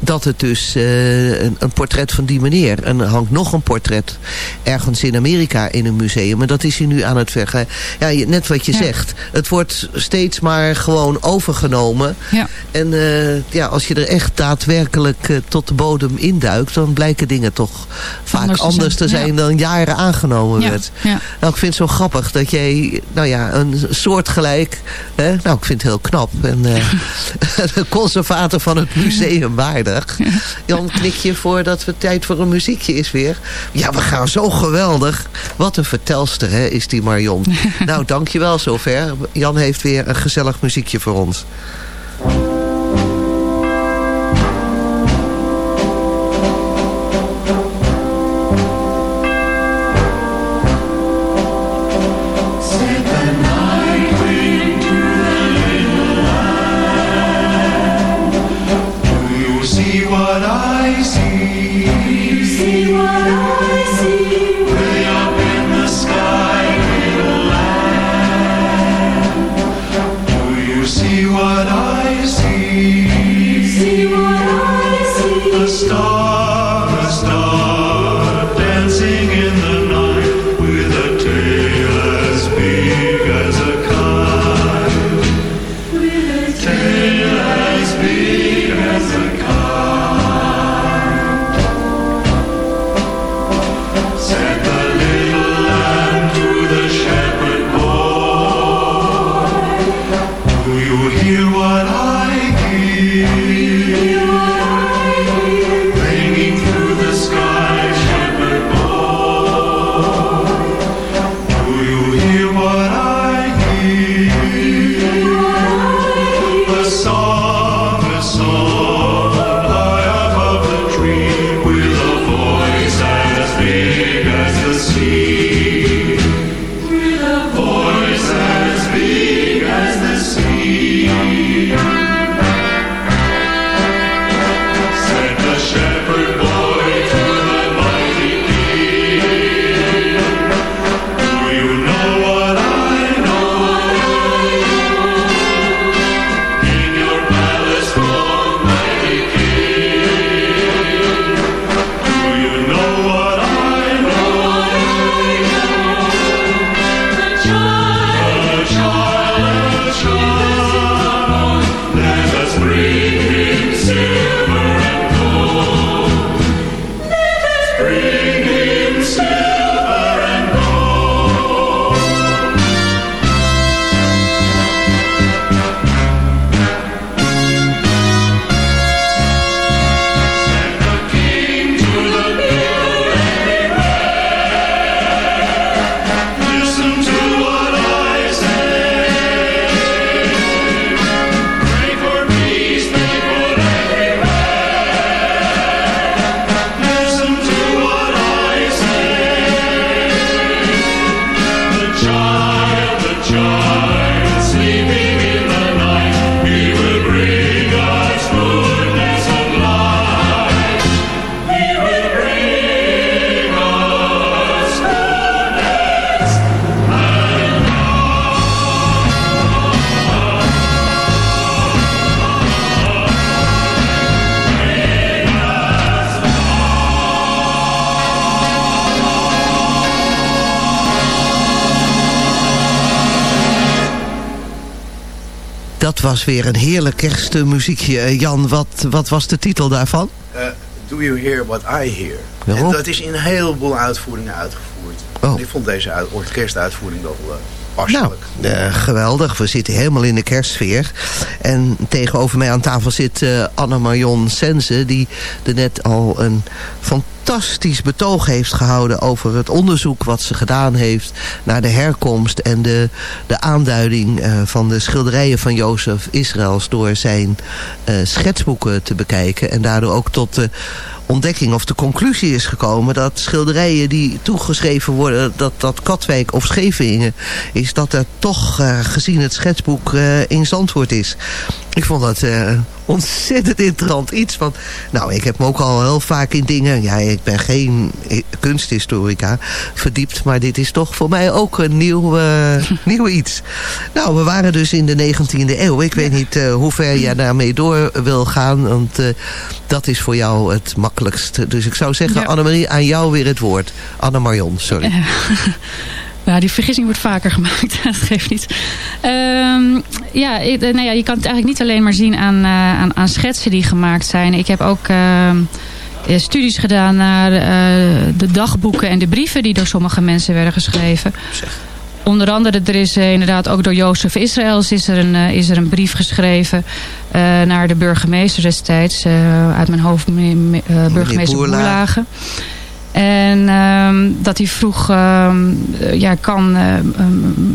dat het dus uh, een, een, portret van die meneer. En er hangt nog een portret ergens in Amerika in een museum. En dat is hij nu aan het vergen. Ja, net wat je Ja. zegt. Het wordt steeds maar gewoon overgenomen. Ja. En uh, ja, als je er echt daadwerkelijk uh, tot de bodem induikt... dan blijken dingen toch vaak Anders anders, te zijn. dan jaren aangenomen werd. Ja. Nou, ik vind het zo grappig dat jij, nou ja, een soortgelijk... Hè? Nou, ik vind het heel knap. En [LAUGHS] de conservator van het museum Jan, knik je voor dat het tijd voor een muziekje is weer? Ja, we gaan zo geweldig. Wat een vertelster, hè, is die Marion. [LAUGHS] nou, dankjewel zover. Jan heeft weer een gezellig muziekje voor ons. Dat was weer een heerlijk kerstmuziekje. Eh, Jan, wat, wat was de titel daarvan? Uh, Do You Hear What I Hear? En dat is in een heleboel uitvoeringen uitgevoerd. Oh. Ik vond deze uit, orkestuitvoering wel uh, Nou, eh, geweldig. We zitten helemaal in de kerstsfeer. En tegenover mij aan tafel zit eh Anne-Marion Sense... die er net al een fantastisch betoog heeft gehouden... over het onderzoek wat ze gedaan heeft... naar de herkomst en de, de aanduiding eh, van de schilderijen van Jozef Israëls... door zijn eh, schetsboeken te bekijken. En daardoor ook tot de ontdekking of de conclusie is gekomen... dat schilderijen die toegeschreven worden... dat dat Katwijk of Scheveningen is... dat er toch eh, gezien het schetsboek in Zandvoort is. Ik vond dat eh, ontzettend interessant iets. Want, nou, ik heb me ook al heel vaak in dingen... ja, ik ben geen eh, kunsthistorica verdiept... maar dit is toch voor mij ook een nieuw, eh, [LAUGHS] nieuw iets. Nou, we waren dus in de 19e eeuw. Ik weet niet eh, hoe ver jij daarmee door wil gaan... want dat is voor jou het makkelijkst. Dus ik zou zeggen, Ja. Annemarie, aan jou weer het woord. Anne-Marion, sorry. [LAUGHS] Ja, die vergissing wordt vaker gemaakt. [LAUGHS] dat geeft niet. Ehm, ja, eh, nou ja, je kan het eigenlijk niet alleen maar zien aan, eh, aan, aan schetsen die gemaakt zijn. Ik heb ook ehm, eh, studies gedaan naar de dagboeken en de brieven die door sommige mensen werden geschreven. Onder andere, er is inderdaad ook door Jozef Israëls is er een, is er een brief geschreven naar de burgemeester destijds. uit mijn hoofd, me- me- burgemeester. Boerlagen. En ehm, dat hij vroeg, ehm, eh, ja, kan eh, ehm,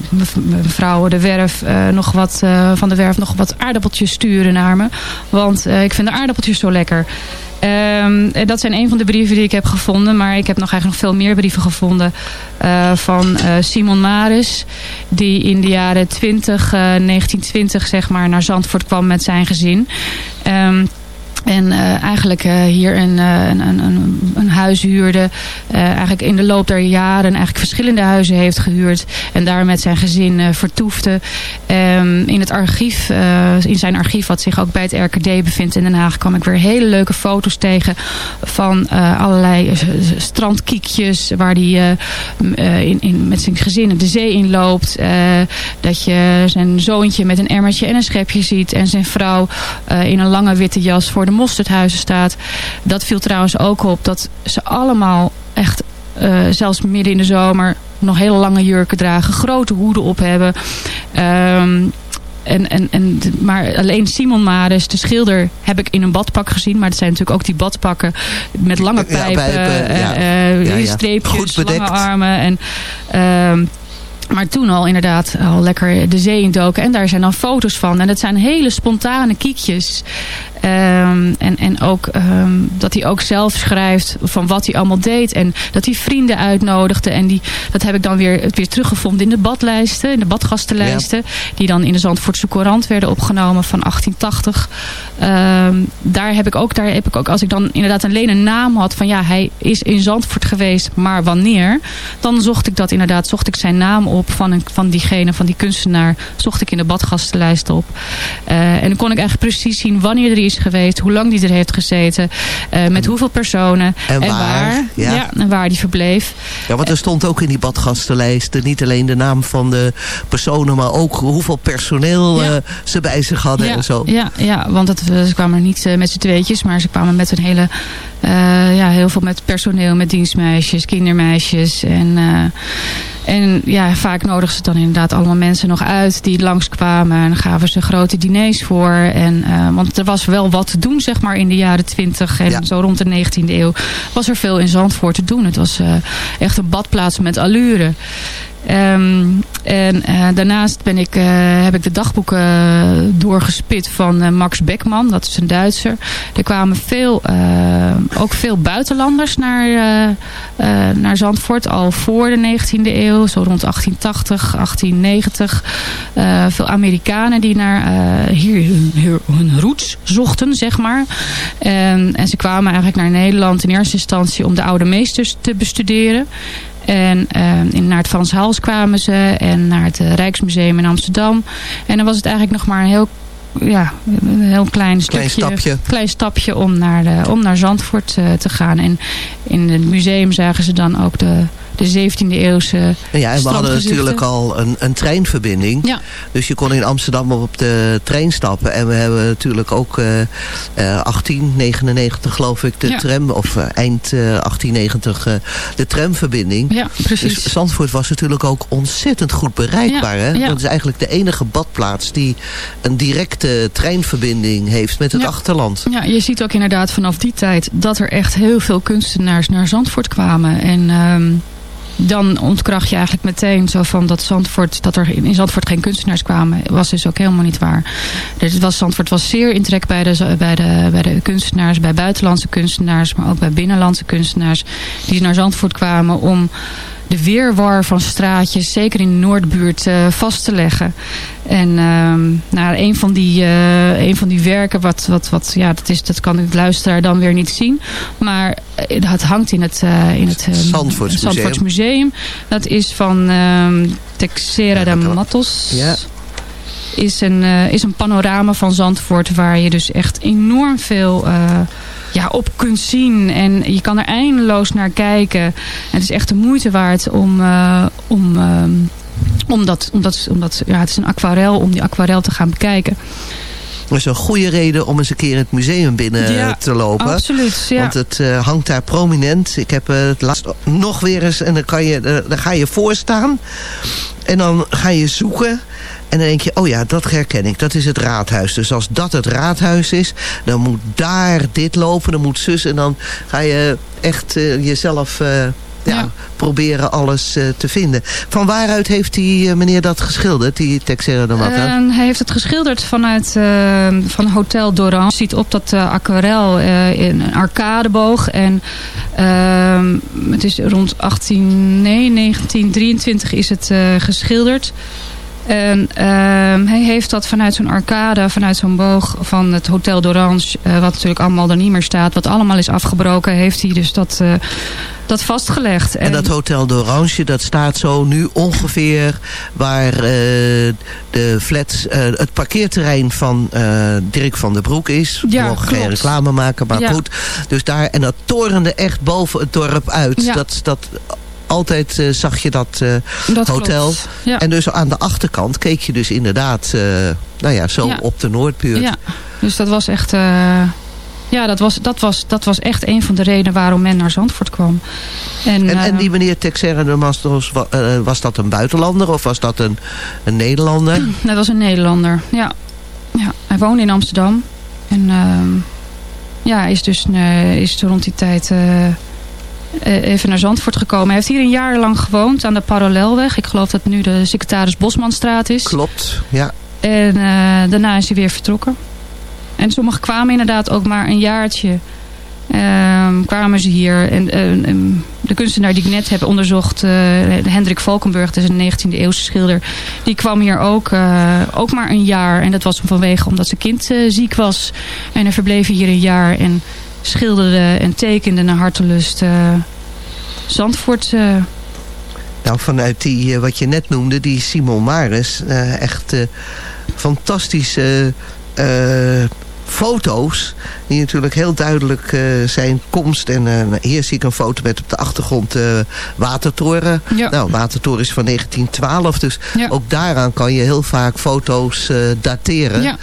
mev- mevrouw de Werf eh, nog wat, van de Werf nog wat aardappeltjes sturen naar me. Want ik vind de aardappeltjes zo lekker. Dat zijn een van de brieven die ik heb gevonden. Maar ik heb nog eigenlijk nog veel meer brieven gevonden van Simon Maris. Die in de jaren 20, eh, 1920 zeg maar, naar Zandvoort kwam met zijn gezin. En eh, eigenlijk eh, hier een, eh, een, een, een, een huis huurde. eh, eigenlijk in de loop der jaren eigenlijk verschillende huizen heeft gehuurd. En daar met zijn gezin vertoefde. Ehm, in het archief, in zijn archief wat zich ook bij het RKD bevindt in Den Haag... kwam ik weer hele leuke foto's tegen van allerlei strandkiekjes... waar hij in, in, met zijn gezin de zee in loopt. Dat je zijn zoontje met een emmertje en een schepje ziet... en zijn vrouw in een lange witte jas voor de mosterdhuizen staat. Dat viel trouwens ook op dat ze allemaal echt, eh, zelfs midden in de zomer... nog hele lange jurken dragen, grote hoeden op hebben... Ehm, en, en, en, maar alleen Simon Maris, de schilder, heb ik in een badpak gezien. Maar het zijn natuurlijk ook die badpakken met lange Ja, pijpen, pijpen, eh, ja. eh, Ja, ja. streepjes, lange armen. En, ehm, maar toen al inderdaad al lekker de zee indoken. En daar zijn dan foto's van. En het zijn hele spontane kiekjes. Ehm, en, en ook ehm, dat hij ook zelf schrijft van wat hij allemaal deed. En dat hij vrienden uitnodigde. En die, dat heb ik dan weer, weer teruggevonden in de badlijsten. In de badgastenlijsten. Die dan in de Zandvoortse Courant werden opgenomen van 1880. Ehm, daar heb ik ook, daar heb ik ook, als ik dan inderdaad alleen een naam had van ja, hij is in Zandvoort geweest, maar wanneer? Dan zocht ik dat inderdaad, zocht ik zijn naam op van, een, van diegene, van die kunstenaar, zocht ik in de badgastenlijst op. Eh, en dan kon ik eigenlijk precies zien wanneer er is geweest, hoe lang die er heeft gezeten, eh, met hoeveel personen En waar, ja. en waar die verbleef. Ja, want er stond ook in die badgastenlijsten niet alleen de naam van de personen... maar ook hoeveel personeel Ja. eh, ze bij zich hadden ja, en zo. Ja, ja want het, eh, ze kwamen niet eh, met z'n tweetjes, maar ze kwamen met een hele, eh, ja, heel veel met personeel, met dienstmeisjes, kindermeisjes. En, eh, en ja, vaak nodigden ze dan inderdaad allemaal mensen nog uit die langskwamen. En gaven ze grote diners voor. En, eh, want er was wel wat te doen, zeg maar, in de jaren twintig en Ja. zo rond de 19e eeuw. Was er veel in Zandvoort te doen. Het was echt een badplaats met allure. Ehm, en eh, daarnaast ben ik, eh, heb ik de dagboeken eh, doorgespit van Max Beckman. Dat is een Duitser. Er kwamen veel, ook veel buitenlanders naar, naar Zandvoort. Al voor de 19e eeuw. Zo rond 1880, 1890. Eh, veel Amerikanen die naar hier hun, roots zochten, zeg maar. En, en ze kwamen eigenlijk naar Nederland in eerste instantie om de oude meesters te bestuderen. En eh, in, naar het Frans Hals kwamen ze. En naar het eh, Rijksmuseum in Amsterdam. En dan was het eigenlijk nog maar een heel, ja, een heel klein, Klein stukje, stapje. klein stapje om naar, de, om naar Zandvoort eh, te gaan. En in het museum zagen ze dan ook de, de 17e eeuwse Ja, en we hadden natuurlijk al een, een treinverbinding. Ja. Dus je kon in Amsterdam op de trein stappen. En we hebben natuurlijk ook eh eh, 1899 geloof ik de Ja. tram. Of eh, eind eh, 1890 eh, de tramverbinding. Ja, precies. Dus Zandvoort was natuurlijk ook ontzettend goed bereikbaar. Ja, hè? Dat is eigenlijk de enige badplaats die een directe treinverbinding heeft met het achterland. Ja, je ziet ook inderdaad vanaf die tijd dat er echt heel veel kunstenaars naar Zandvoort kwamen. En ehm, dan ontkracht je eigenlijk meteen zo van dat Zandvoort, dat er in Zandvoort geen kunstenaars kwamen, was dus ook helemaal niet waar. Dus het was, Zandvoort was zeer in trek bij de, bij, de, bij de kunstenaars, bij buitenlandse kunstenaars, maar ook bij binnenlandse kunstenaars die naar Zandvoort kwamen om de weerwar van straatjes, zeker in de Noordbuurt, eh, vast te leggen. En ehm, nou, een, van die, eh, een van die werken, wat, wat, wat, ja, dat, is, dat kan de luisteraar dan weer niet zien. Maar eh, het hangt in het, eh, in het ehm, Zandvoorts Zandvoorts Museum. Dat is van ehm Texera de Matos. Ja. Is een, eh, is een panorama van Zandvoort waar je dus echt enorm veel eh, ja, op kunt zien. En je kan er eindeloos naar kijken. En het is echt de moeite waard om, eh, om, ehm, om dat, om dat, om dat, ja, het is een aquarel, om die aquarel te gaan bekijken. Dat is een goede reden om eens een keer het museum binnen Ja, te lopen. Absoluut, ja. Want het eh, hangt daar prominent. Ik heb eh, het laatst nog weer eens en dan, kan je, eh, dan ga je voorstaan. En dan ga je zoeken. En dan denk je, oh ja, dat herken ik. Dat is het raadhuis. Dus als dat het raadhuis is, dan moet daar dit lopen. Dan moet zus. En dan ga je echt eh, jezelf eh, ja, Ja. proberen alles eh, te vinden. Van waaruit heeft die meneer dat geschilderd, die Texera de Matta? En hij heeft het geschilderd vanuit van Hotel Doran. Je ziet op dat aquarel in een arcadeboog. En ehm, het is rond 18, nee, 1923 is het geschilderd. En ehm, hij heeft dat vanuit zo'n arcade, vanuit zo'n boog van het Hotel d'Orange, eh, wat natuurlijk allemaal er niet meer staat, wat allemaal is afgebroken, heeft hij dus dat, eh, dat vastgelegd. En dat Hotel d'Orange, dat staat zo nu ongeveer waar eh, de flats, het parkeerterrein van Dirk van der Broek is. We Ja, mogen geen reclame maken, maar Ja. goed. Dus daar, en dat torende echt boven het dorp uit. Ja. Dat, dat, altijd eh, zag je dat eh, Dat hotel. Ja. En dus aan de achterkant keek je dus inderdaad, eh, nou ja, zo Ja. op de Noordbuurt. Ja, dus dat was echt... ja, dat was, dat, was, dat was echt een van de redenen waarom men naar Zandvoort kwam. En, En, en die meneer Texera de Mastros, wa- was dat een buitenlander of was dat een, een Nederlander? [CLEARS THROAT] dat was een Nederlander, ja. ja. Hij woonde in Amsterdam. En ehm, ja, is dus is rond die tijd even naar Zandvoort gekomen. Hij heeft hier een jaar lang gewoond aan de Parallelweg. Ik geloof dat nu de secretaris Bosmanstraat is. Klopt, ja. En eh, daarna is hij weer vertrokken. En sommigen kwamen inderdaad ook maar een jaartje. ehm, kwamen ze hier. En, eh, en de kunstenaar die ik net heb onderzocht, eh, Hendrik Valkenburg, dat is een 19e eeuwse schilder. Die kwam hier ook, eh, ook maar een jaar. En dat was vanwege omdat zijn kind eh, ziek was. En hij verbleef hier een jaar en schilderde en tekende naar hartelust. eh, Zandvoort. eh, Nou, vanuit die, eh, wat je net noemde, die Simon Maris, echt fantastische foto's. Die natuurlijk heel duidelijk zijn komst. En eh, hier zie ik een foto met op de achtergrond Watertoren. Ja. Nou, Watertoren is van 1912. Dus Ja. ook daaraan kan je heel vaak foto's dateren. ja,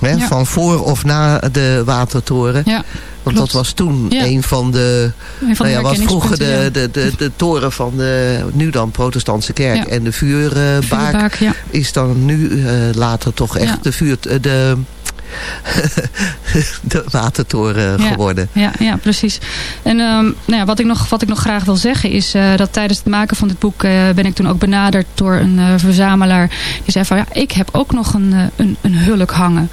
Hè, Ja. Van voor of na de Watertoren. ja, Want dat was toen Ja. een van de... een van nou de was vroeger de, de, de, de toren van de nu dan protestantse kerk. En de vuurbaak is dan nu eh, later toch echt de vuur... de, [LAUGHS] de watertoren Ja. geworden. Ja, ja precies. En ehm, nou ja, wat, ik nog, wat ik nog graag wil zeggen is eh, dat tijdens het maken van dit boek eh, ben ik toen ook benaderd door een eh, verzamelaar. Die zei van ja, ik heb ook nog een, eh, een, een hulk hangen.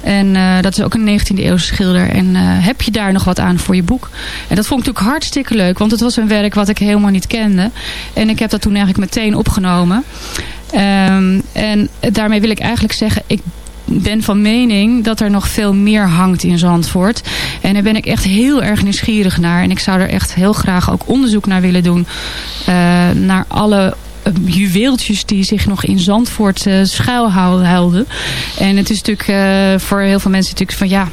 En eh, dat is ook een 19e eeuwse schilder. En eh, heb je daar nog wat aan voor je boek? En dat vond ik natuurlijk hartstikke leuk. Want het was een werk wat ik helemaal niet kende. En ik heb dat toen eigenlijk meteen opgenomen. Ehm, en daarmee wil ik eigenlijk zeggen... ik ben van mening dat er nog veel meer hangt in Zandvoort. En daar ben ik echt heel erg nieuwsgierig naar. En ik zou er echt heel graag ook onderzoek naar willen doen. eh, naar alle eh, juweeltjes die zich nog in Zandvoort uh, schuilhouden. En het is natuurlijk voor heel veel mensen natuurlijk van ja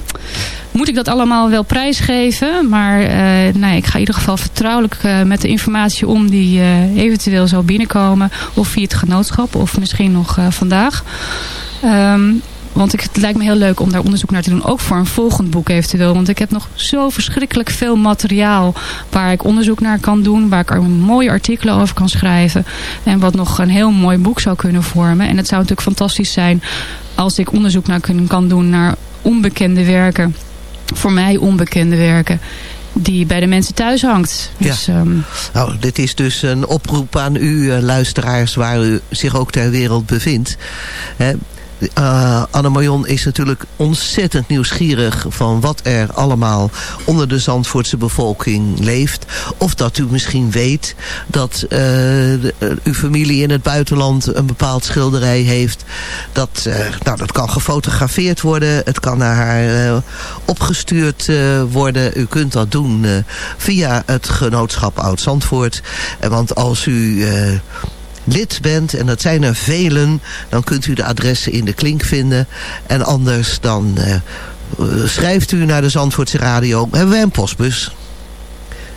moet ik dat allemaal wel prijsgeven. Maar uh, nou, ik ga in ieder geval vertrouwelijk met de informatie om die eventueel zou binnenkomen. Of via het genootschap of misschien nog vandaag. Um, want ik, het lijkt me heel leuk om daar onderzoek naar te doen. Ook voor een volgend boek eventueel. Want ik heb nog zo verschrikkelijk veel materiaal waar ik onderzoek naar kan doen. Waar ik er mooie artikelen over kan schrijven. En wat nog een heel mooi boek zou kunnen vormen. En het zou natuurlijk fantastisch zijn als ik onderzoek naar kan doen naar onbekende werken. Voor mij onbekende werken die bij de mensen thuis hangt. Dus, ja. um... nou, dit is dus een oproep aan u, luisteraars, waar u zich ook ter wereld bevindt. He, uh, Anne Marion is natuurlijk ontzettend nieuwsgierig van wat er allemaal onder de Zandvoortse bevolking leeft. Of dat u misschien weet dat de, uh, uw familie in het buitenland een bepaald schilderij heeft. Dat, nou, dat kan gefotografeerd worden. Het kan naar haar opgestuurd worden. U kunt dat doen via het genootschap Oud-Zandvoort. want als u lid bent, en dat zijn er velen, dan kunt u de adressen in de klink vinden. En anders dan uh, schrijft u naar de Zandvoortse Radio. Hebben wij een postbus?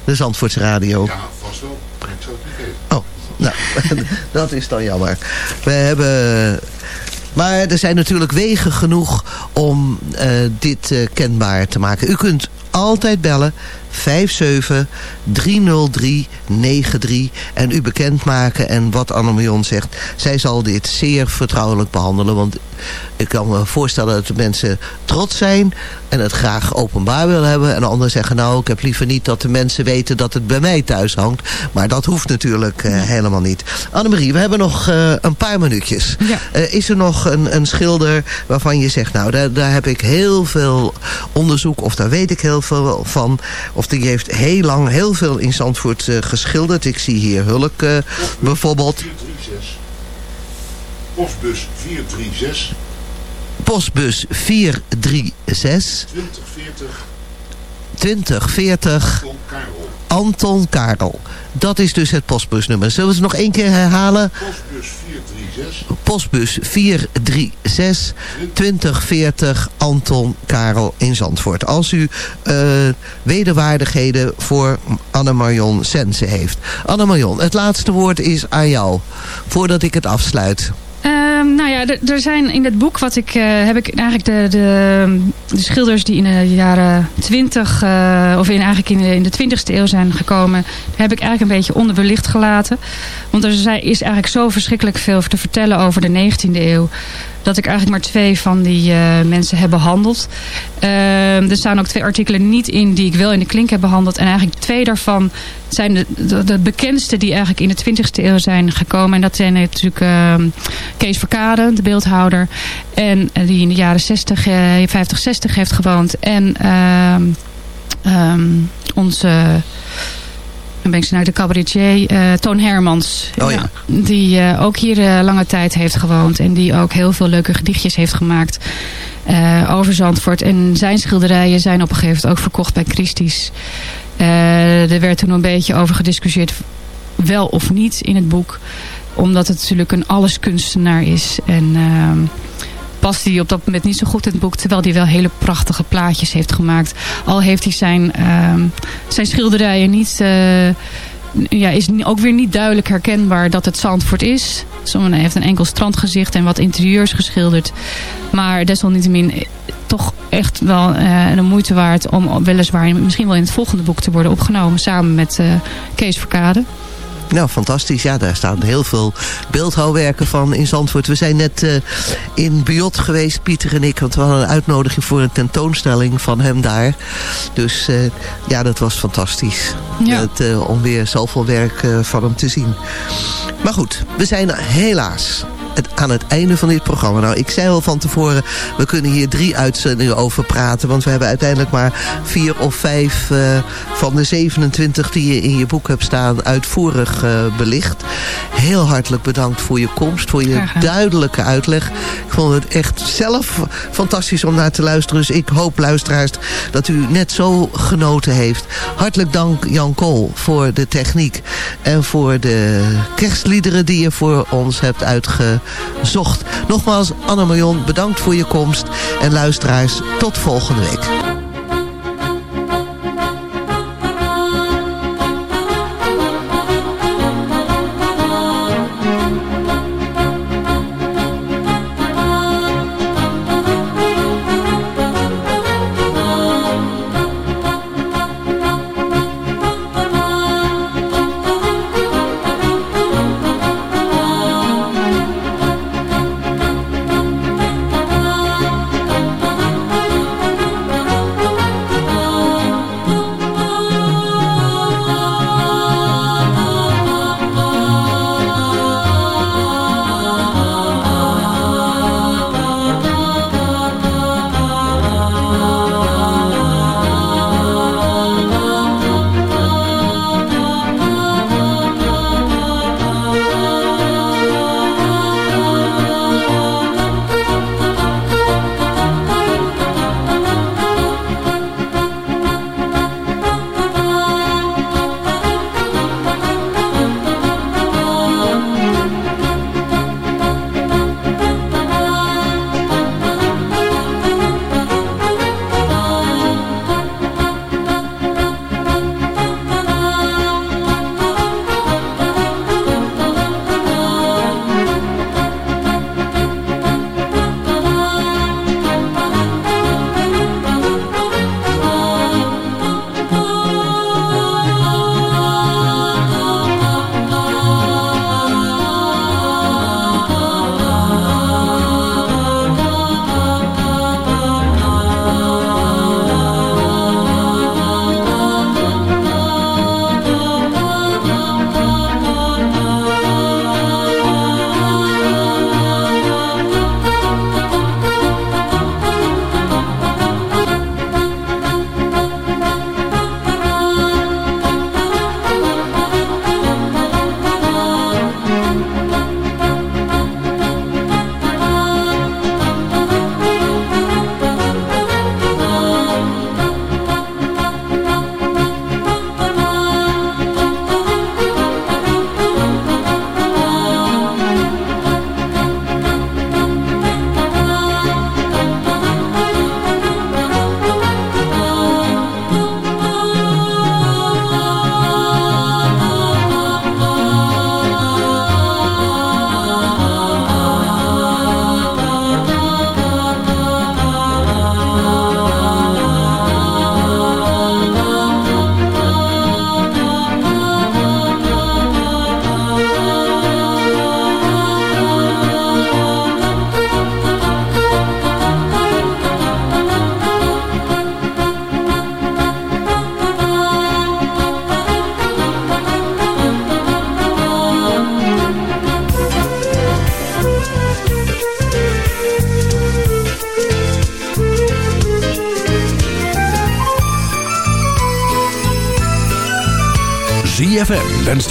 De Zandvoortse Radio. Ja, vast wel. Ik zou het niet Oh, nou, [LAUGHS] dat is dan jammer. We hebben... Maar er zijn natuurlijk wegen genoeg om uh, dit uh, kenbaar te maken. U kunt altijd bellen 5730393 en u bekendmaken. En wat Anne zegt, zij zal dit zeer vertrouwelijk behandelen. Want ik kan me voorstellen dat de mensen trots zijn en het graag openbaar willen hebben. En anderen zeggen, nou, ik heb liever niet dat de mensen weten dat het bij mij thuis hangt. Maar dat hoeft natuurlijk uh, helemaal niet. Annemarie, we hebben nog uh, een paar minuutjes. Ja. Uh, is er nog een, een schilder waarvan je zegt, nou, daar, daar heb ik heel veel onderzoek of daar weet ik heel veel van. Of die heeft heel lang heel veel in Zandvoort geschilderd. Ik zie hier Hulk bijvoorbeeld. 436. Postbus 436. Postbus 436. 2040. 2040. Anton Karel. Anton Karel. Dat is dus het postbusnummer. Zullen we het nog één keer herhalen? Postbus 436. Postbus 436 2040 Anton Karel in Zandvoort. Als u uh, wederwaardigheden voor Anne-Marion Sense heeft. Anne-Marion, het laatste woord is aan jou. Voordat ik het afsluit. Um, nou ja, er zijn in het boek wat ik uh, heb ik eigenlijk de, de, de, schilders die in de jaren 20 uh, of in, eigenlijk in de, in de 20ste eeuw zijn gekomen, heb ik eigenlijk een beetje onderbelicht gelaten. Want er is eigenlijk zo verschrikkelijk veel te vertellen over de 19e eeuw dat ik eigenlijk maar twee van die uh, mensen heb behandeld. Uh, er staan ook twee artikelen niet in die ik wel in de klink heb behandeld. En eigenlijk twee daarvan zijn de, de, bekendste die eigenlijk in de 20e eeuw zijn gekomen. En dat zijn natuurlijk uh, Kees Verkade, de beeldhouder. En uh, die in de jaren 60, 50, 60 heeft gewoond. En um, onze dan ben ik naar de cabaretier uh, Toon Hermans. Oh, ja. Die uh, ook hier uh, lange tijd heeft gewoond. En die ook heel veel leuke gedichtjes heeft gemaakt over Zandvoort. En zijn schilderijen zijn op een gegeven moment ook verkocht bij Christie's. er werd toen een beetje over gediscussieerd. Wel of niet in het boek. Omdat het natuurlijk een alleskunstenaar is. En ehm, past hij op dat moment niet zo goed in het boek. Terwijl hij wel hele prachtige plaatjes heeft gemaakt. Al heeft hij zijn, uh, zijn schilderijen niet... Uh, ja, is ook weer niet duidelijk herkenbaar dat het Zandvoort is. Hij heeft een enkel strandgezicht en wat interieurs geschilderd. Maar desalniettemin toch echt wel uh, de moeite waard om weliswaar misschien wel in het volgende boek te worden opgenomen. Samen met Kees Verkade. Nou, fantastisch. Ja, daar staan heel veel beeldhouwwerken van in Zandvoort. We zijn net uh, in Biot geweest, Pieter en ik. Want we hadden een uitnodiging voor een tentoonstelling van hem daar. Dus uh, ja, dat was fantastisch. Ja. Uh, om weer zoveel werk van hem te zien. Maar goed, we zijn helaas het, aan het einde van dit programma. Nou, ik zei al van tevoren, we kunnen hier drie uitzendingen over praten. Want we hebben uiteindelijk maar vier of vijf uh, van de 27 die je in je boek hebt staan uitvoerig uh, belicht. Heel hartelijk bedankt voor je komst, voor je duidelijke uitleg. Ik vond het echt zelf fantastisch om naar te luisteren. Dus ik hoop, luisteraars, dat u net zo genoten heeft. Hartelijk dank Jan Kool voor de techniek en voor de kerstliederen die je voor ons hebt uitgezocht. Nogmaals, Anne-Marion, bedankt voor je komst. En luisteraars, tot volgende week.